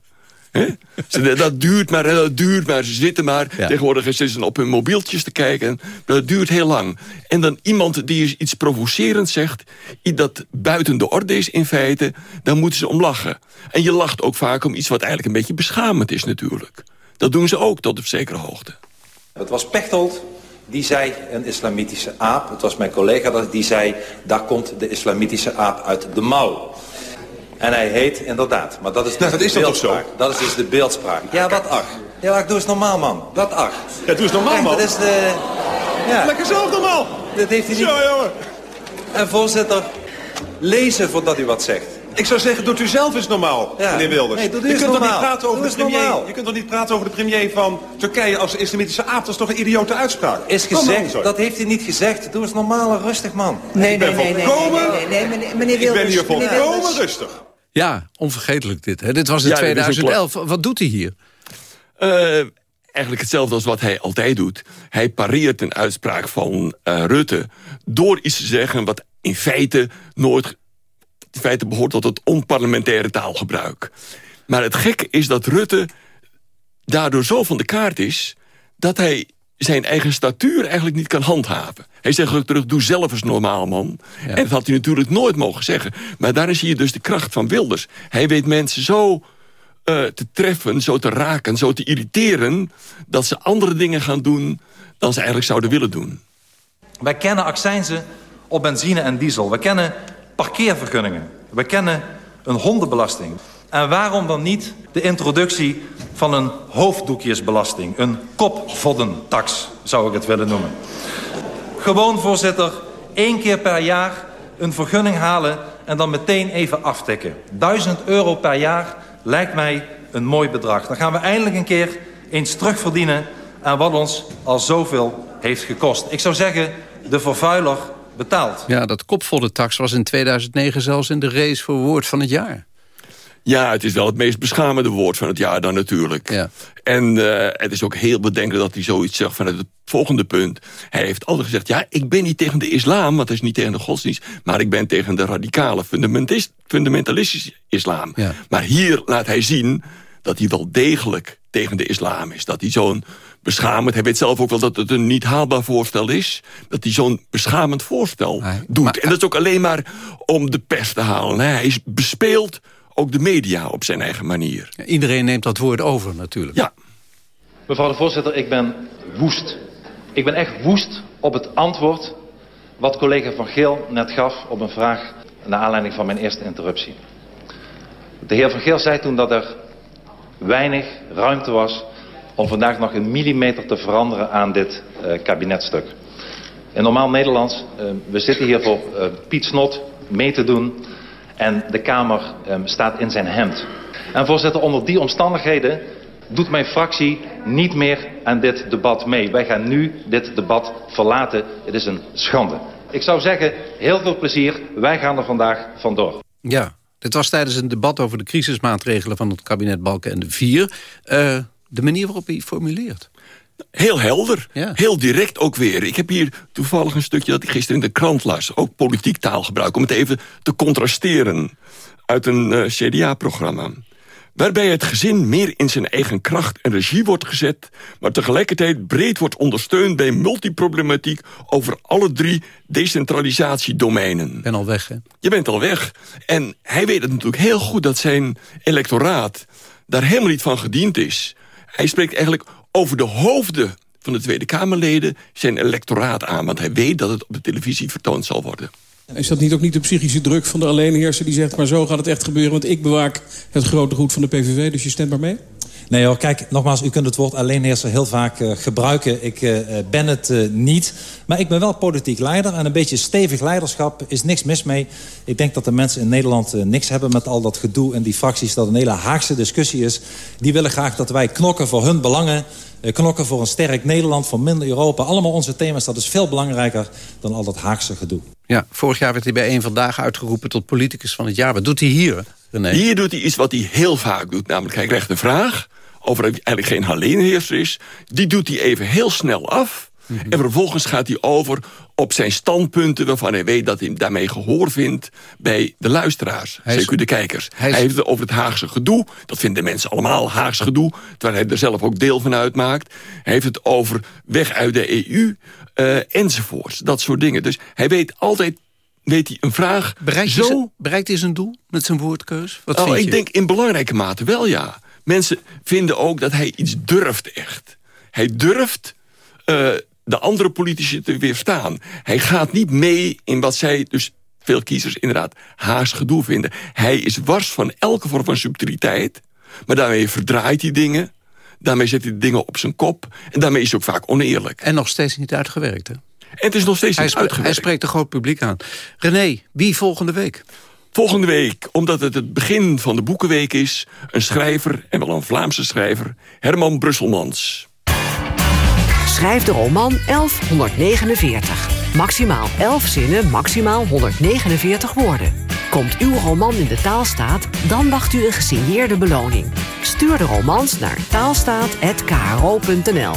He? dat duurt maar, dat duurt maar. Ze zitten maar. Ja. Tegenwoordig zitten ze op hun mobieltjes te kijken. Dat duurt heel lang. En dan iemand die iets provocerend zegt... dat buiten de orde is in feite... dan moeten ze om lachen. En je lacht ook vaak om iets wat eigenlijk een beetje beschamend is natuurlijk. Dat doen ze ook tot op zekere hoogte. Het was Pechtold die zei een islamitische aap. Het was mijn collega die zei... daar komt de islamitische aap uit de mouw. En hij heet inderdaad. Maar dat is, nou, dat is toch zo? Dat is dus de beeldspraak. Ja, wat ach. Ja, doe eens normaal, man. Wat ach. Ja, doe eens normaal, man. Dat is de... Ja. Lekker zelf normaal. Dat heeft hij niet... Zo, jongen. En voorzitter, lezen voordat u wat zegt. Ik zou zeggen, doet u zelf eens normaal, ja. meneer Wilders. Nee, doe je, kunt normaal. Toch niet praten over de premier, normaal. je kunt toch niet praten over de premier van Turkije als islamitische aap? Dat is toch een idiote uitspraak? Is gezegd, dat heeft hij niet gezegd. Doe eens normaal en rustig, man. Nee, nee, nee, nee, volkomen, nee, nee, nee, nee, meneer Wilders. Ik ben hier meneer volkomen Wilders. rustig. Ja, onvergetelijk dit. Hè? Dit was in Ja, dit is 2011. Wat doet hij hier? Uh, eigenlijk hetzelfde als wat hij altijd doet. Hij pareert een uitspraak van uh, Rutte... door iets te zeggen wat in feite nooit... in feite behoort tot het onparlementaire taalgebruik. Maar het gekke is dat Rutte daardoor zo van de kaart is... dat hij zijn eigen statuur eigenlijk niet kan handhaven. Hij zegt ook terug, doe zelf eens normaal, man. En dat had hij natuurlijk nooit mogen zeggen. Maar daarin zie je dus de kracht van Wilders. Hij weet mensen zo uh, te treffen, zo te raken, zo te irriteren... dat ze andere dingen gaan doen dan ze eigenlijk zouden willen doen. Wij kennen accijnzen op benzine en diesel. We kennen parkeervergunningen. We kennen een hondenbelasting. En waarom dan niet de introductie van een hoofddoekjesbelasting? Een kopvoddentax, zou ik het willen noemen. Gewoon, voorzitter, één keer per jaar een vergunning halen... en dan meteen even aftikken. 1000 euro per jaar lijkt mij een mooi bedrag. Dan gaan we eindelijk een keer eens terugverdienen... aan wat ons al zoveel heeft gekost. Ik zou zeggen, de vervuiler betaalt. Ja, dat kopvoddentax was in 2009 zelfs in de race voor woord van het jaar. Ja, het is wel het meest beschamende woord van het jaar dan natuurlijk. Ja. En uh, het is ook heel bedenkelijk dat hij zoiets zegt vanuit het volgende punt. Hij heeft altijd gezegd, ja, ik ben niet tegen de islam, want hij is niet tegen de godsdienst... maar ik ben tegen de radicale fundamentalistische islam. Ja. Maar hier laat hij zien dat hij wel degelijk tegen de islam is. Dat hij zo'n beschamend... Hij weet zelf ook wel dat het een niet haalbaar voorstel is. Dat hij zo'n beschamend voorstel doet. en dat is ook alleen maar om de pers te halen. Hij is bespeeld ook de media op zijn eigen manier. Iedereen neemt dat woord over natuurlijk. Ja. Mevrouw de voorzitter, ik ben woest. Ik ben echt woest op het antwoord wat collega Van Geel net gaf op een vraag... naar aanleiding van mijn eerste interruptie. De heer Van Geel zei toen dat er weinig ruimte was... om vandaag nog een millimeter te veranderen aan dit uh, kabinetstuk. In normaal Nederlands, uh, we zitten hier voor uh, Piet Snot mee te doen... En de Kamer um, staat in zijn hemd. En voorzitter, onder die omstandigheden doet mijn fractie niet meer aan dit debat mee. Wij gaan nu dit debat verlaten. Het is een schande. Ik zou zeggen, heel veel plezier. Wij gaan er vandaag vandoor. Ja, dit was tijdens een debat over de crisismaatregelen van het kabinet Balken en de Vier. De manier waarop hij formuleert. Heel helder, ja. heel direct ook weer. Ik heb hier toevallig een stukje dat ik gisteren in de krant las. Ook politiek taalgebruik, om het even te contrasteren. Uit een uh, CDA-programma. Waarbij het gezin meer in zijn eigen kracht en regie wordt gezet... maar tegelijkertijd breed wordt ondersteund bij multiproblematiek... over alle drie decentralisatiedomeinen. Ik ben al weg, hè? Je bent al weg. En hij weet het natuurlijk heel goed dat zijn electoraat... daar helemaal niet van gediend is. Hij spreekt eigenlijk over de hoofden van de Tweede Kamerleden zijn electoraat aan. Want hij weet dat het op de televisie vertoond zal worden. Is dat niet ook niet de psychische druk van de alleenheerser die zegt... maar zo gaat het echt gebeuren, want ik bewaak het grote goed van de PVV... dus je stemt maar mee? Nee hoor, kijk, nogmaals, u kunt het woord alleenheerser heel vaak uh, gebruiken. Ik uh, ben het uh, niet. Maar ik ben wel politiek leider. En een beetje stevig leiderschap is niks mis mee. Ik denk dat de mensen in Nederland niks hebben met al dat gedoe en die fracties. Dat een hele Haagse discussie is. Die willen graag dat wij knokken voor hun belangen. knokken voor een sterk Nederland, voor minder Europa. Allemaal onze thema's, dat is veel belangrijker dan al dat Haagse gedoe. Ja, vorig jaar werd hij bij een vandaag uitgeroepen tot politicus van het jaar. Wat doet hij hier, René? Hier doet hij iets wat hij heel vaak doet. Namelijk, hij krijgt een vraag over hij eigenlijk geen alleenheerser is. Die doet hij even heel snel af. Mm -hmm. En vervolgens gaat hij over op zijn standpunten... waarvan hij weet dat hij daarmee gehoor vindt bij de luisteraars. Hij zeker de kijkers. Hij, hij, heeft het over het Haagse gedoe. Dat vinden mensen allemaal Haags gedoe. Terwijl hij er zelf ook deel van uitmaakt. Hij heeft het over weg uit de EU. Uh, enzovoorts. Dat soort dingen. Dus hij weet altijd weet hij een vraag bereikt zo... Hij, bereikt hij zijn doel met zijn woordkeus? Wat oh, vind ik je? denk in belangrijke mate wel, ja. Mensen vinden ook dat hij iets durft echt. Hij durft uh, de andere politici te weerstaan. Hij gaat niet mee in wat zij, dus veel kiezers inderdaad, Haas gedoe vinden. Hij is wars van elke vorm van subtiliteit. Maar daarmee verdraait hij dingen. Daarmee zet hij dingen op zijn kop. En daarmee is hij ook vaak oneerlijk. En nog steeds niet uitgewerkt, hè? En het is nog steeds hij niet uitgewerkt. Hij spreekt een groot publiek aan. René, wie volgende week? Volgende week, omdat het het begin van de Boekenweek is... een schrijver, en wel een Vlaamse schrijver, Herman Brusselmans. Schrijf de roman 1149. Maximaal 11 zinnen, maximaal 149 woorden. Komt uw roman in de taalstaat, dan wacht u een gesigneerde beloning. Stuur de romans naar taalstaat.kro.nl.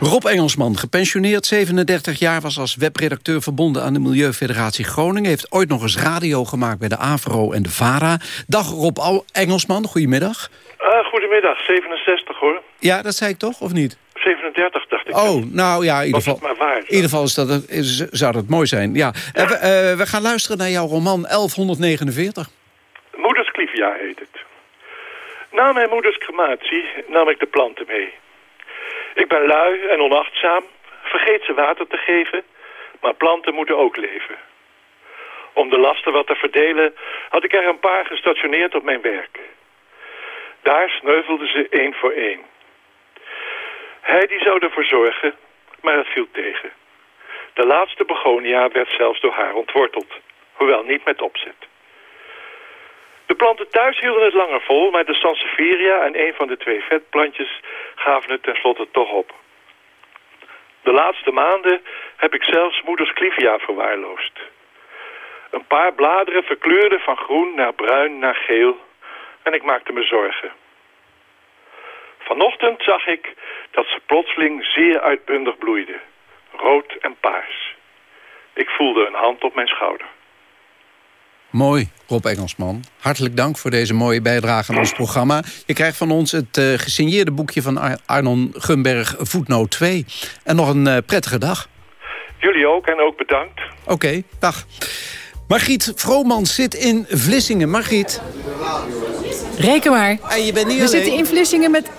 Rob Engelsman, gepensioneerd, 37 jaar... was als webredacteur verbonden aan de Milieufederatie Groningen... heeft ooit nog eens radio gemaakt bij de AVRO en de VARA. Dag Rob Engelsman, goedemiddag. Uh, goedemiddag, 67 hoor. Ja, dat zei ik toch, of niet? 37 dacht ik. Oh, nou ja, in ieder geval, in ieder geval is dat, is, zou dat mooi zijn. Ja. ja. Uh, we, uh, we, gaan luisteren naar jouw roman 1149. Moeders Clivia heet het. Na mijn moeders crematie nam ik de planten mee. Ik ben lui en onachtzaam, vergeet ze water te geven, maar planten moeten ook leven. Om de lasten wat te verdelen had ik er een paar gestationeerd op mijn werk. Daar sneuvelden ze één voor één. Hij die zou ervoor zorgen, maar het viel tegen. De laatste begonia werd zelfs door haar ontworteld, hoewel niet met opzet. De planten thuis hielden het langer vol, maar de Sansevieria en een van de twee vetplantjes gaven het tenslotte toch op. De laatste maanden heb ik zelfs moeders clivia verwaarloosd. Een paar bladeren verkleurden van groen naar bruin naar geel en ik maakte me zorgen. Vanochtend zag ik dat ze plotseling zeer uitbundig bloeide. Rood en paars. Ik voelde een hand op mijn schouder. Mooi, Rob Engelsman. Hartelijk dank voor deze mooie bijdrage aan ons programma. Je krijgt van ons het uh, gesigneerde boekje van Ar Arnon Gumberg, Voetnoot 2. En nog een uh, prettige dag. Jullie ook en ook bedankt. Oké, okay, dag. Margriet Vromans zit in Vlissingen. Margriet. Reken maar. En je bent niet We alleen. zitten in Vlissingen met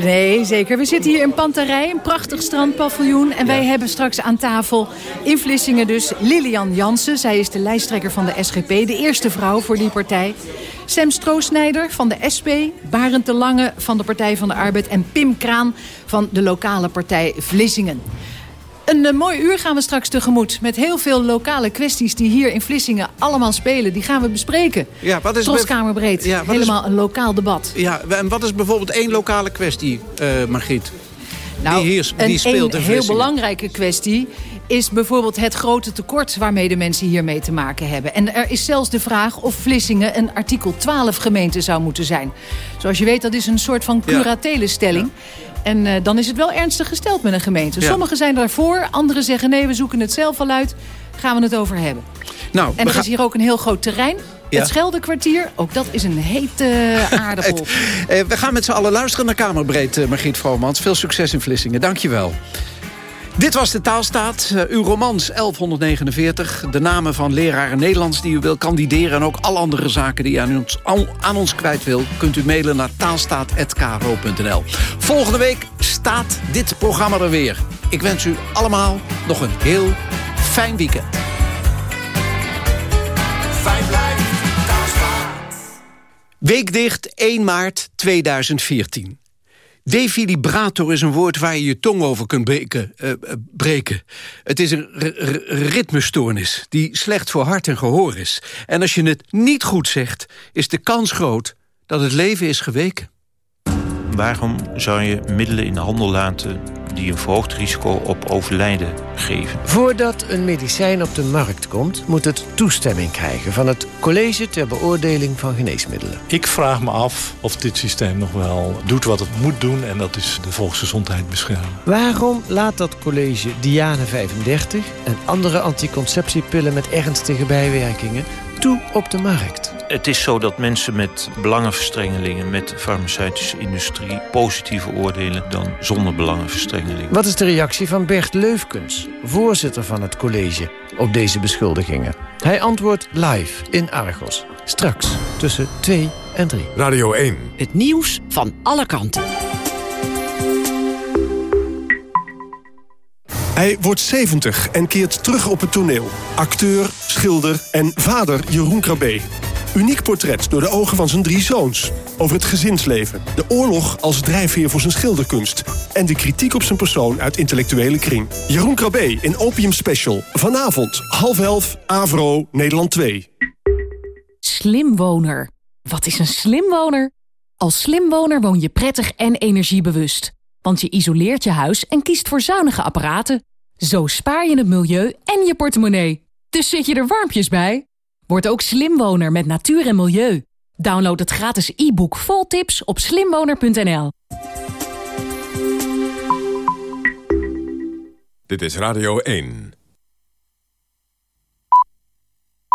Nee, zeker. We zitten hier in Panterij, een prachtig strandpaviljoen. En wij hebben straks aan tafel in Vlissingen dus Lilian Jansen. Zij is de lijsttrekker van de SGP, de eerste vrouw voor die partij. Sam Stroosnijder van de SP, Barend de Lange van de Partij van de Arbeid... en Pim Kraan van de lokale partij Vlissingen. Een uh, mooi uur gaan we straks tegemoet. Met heel veel lokale kwesties die hier in Vlissingen allemaal spelen. Die gaan we bespreken. Ja, wat is Troskamerbreed. Ja, Helemaal is... een lokaal debat. Ja, en wat is bijvoorbeeld één lokale kwestie, uh, Margriet? Nou, die hier die een, speelt een heel belangrijke kwestie is bijvoorbeeld het grote tekort waarmee de mensen hiermee te maken hebben. En er is zelfs de vraag of Vlissingen een artikel 12 gemeente zou moeten zijn. Zoals je weet, dat is een soort van curatele stelling. Ja. En uh, dan is het wel ernstig gesteld met een gemeente. Ja. Sommigen zijn daarvoor, anderen zeggen nee, we zoeken het zelf al uit. Gaan we het over hebben. Nou, en er is hier ook een heel groot terrein. Ja. Het Scheldekwartier, ook dat is een hete aardappel. we gaan met z'n allen luisteren naar Kamerbreed, uh, Margriet Vromans. Veel succes in Vlissingen, dankjewel. Dit was de Taalstaat, uh, uw romans 1149. De namen van leraren Nederlands die u wil kandideren... en ook alle andere zaken die u aan ons, aan ons kwijt wil... kunt u mailen naar taalstaat.kro.nl. Volgende week staat dit programma er weer. Ik wens u allemaal nog een heel fijn weekend. Fijn blijven, Taalstaat. Weekdicht 1 maart 2014. Defibrillator is een woord waar je je tong over kunt breken. Uh, breken. Het is een ritmestoornis die slecht voor hart en gehoor is. En als je het niet goed zegt, is de kans groot dat het leven is geweken. Waarom zou je middelen in de handel laten die een verhoogd risico op overlijden geven. Voordat een medicijn op de markt komt... moet het toestemming krijgen van het College ter Beoordeling van Geneesmiddelen. Ik vraag me af of dit systeem nog wel doet wat het moet doen... en dat is de volksgezondheid beschermen. Waarom laat dat college Diane 35 en andere anticonceptiepillen... met ernstige bijwerkingen toe op de markt? Het is zo dat mensen met belangenverstrengelingen... met de farmaceutische industrie positiever oordelen... dan zonder belangenverstrengelingen. Wat is de reactie van Bert Leufkens, voorzitter van het college... op deze beschuldigingen? Hij antwoordt live in Argos. Straks tussen 2 en 3. Radio 1. Het nieuws van alle kanten. Hij wordt 70 en keert terug op het toneel. Acteur, schilder en vader Jeroen Krabbe. Uniek portret door de ogen van zijn drie zoons. Over het gezinsleven, de oorlog als drijfveer voor zijn schilderkunst... en de kritiek op zijn persoon uit intellectuele kring. Jeroen Krabbe in Opium Special. Vanavond, half elf, Avro, Nederland 2. Slimwoner. Wat is een slimwoner? Als slimwoner woon je prettig en energiebewust. Want je isoleert je huis en kiest voor zuinige apparaten. Zo spaar je het milieu en je portemonnee. Dus zit je er warmpjes bij? Word ook slimwoner met natuur en milieu. Download het gratis e-book vol tips op slimwoner.nl. Dit is Radio 1.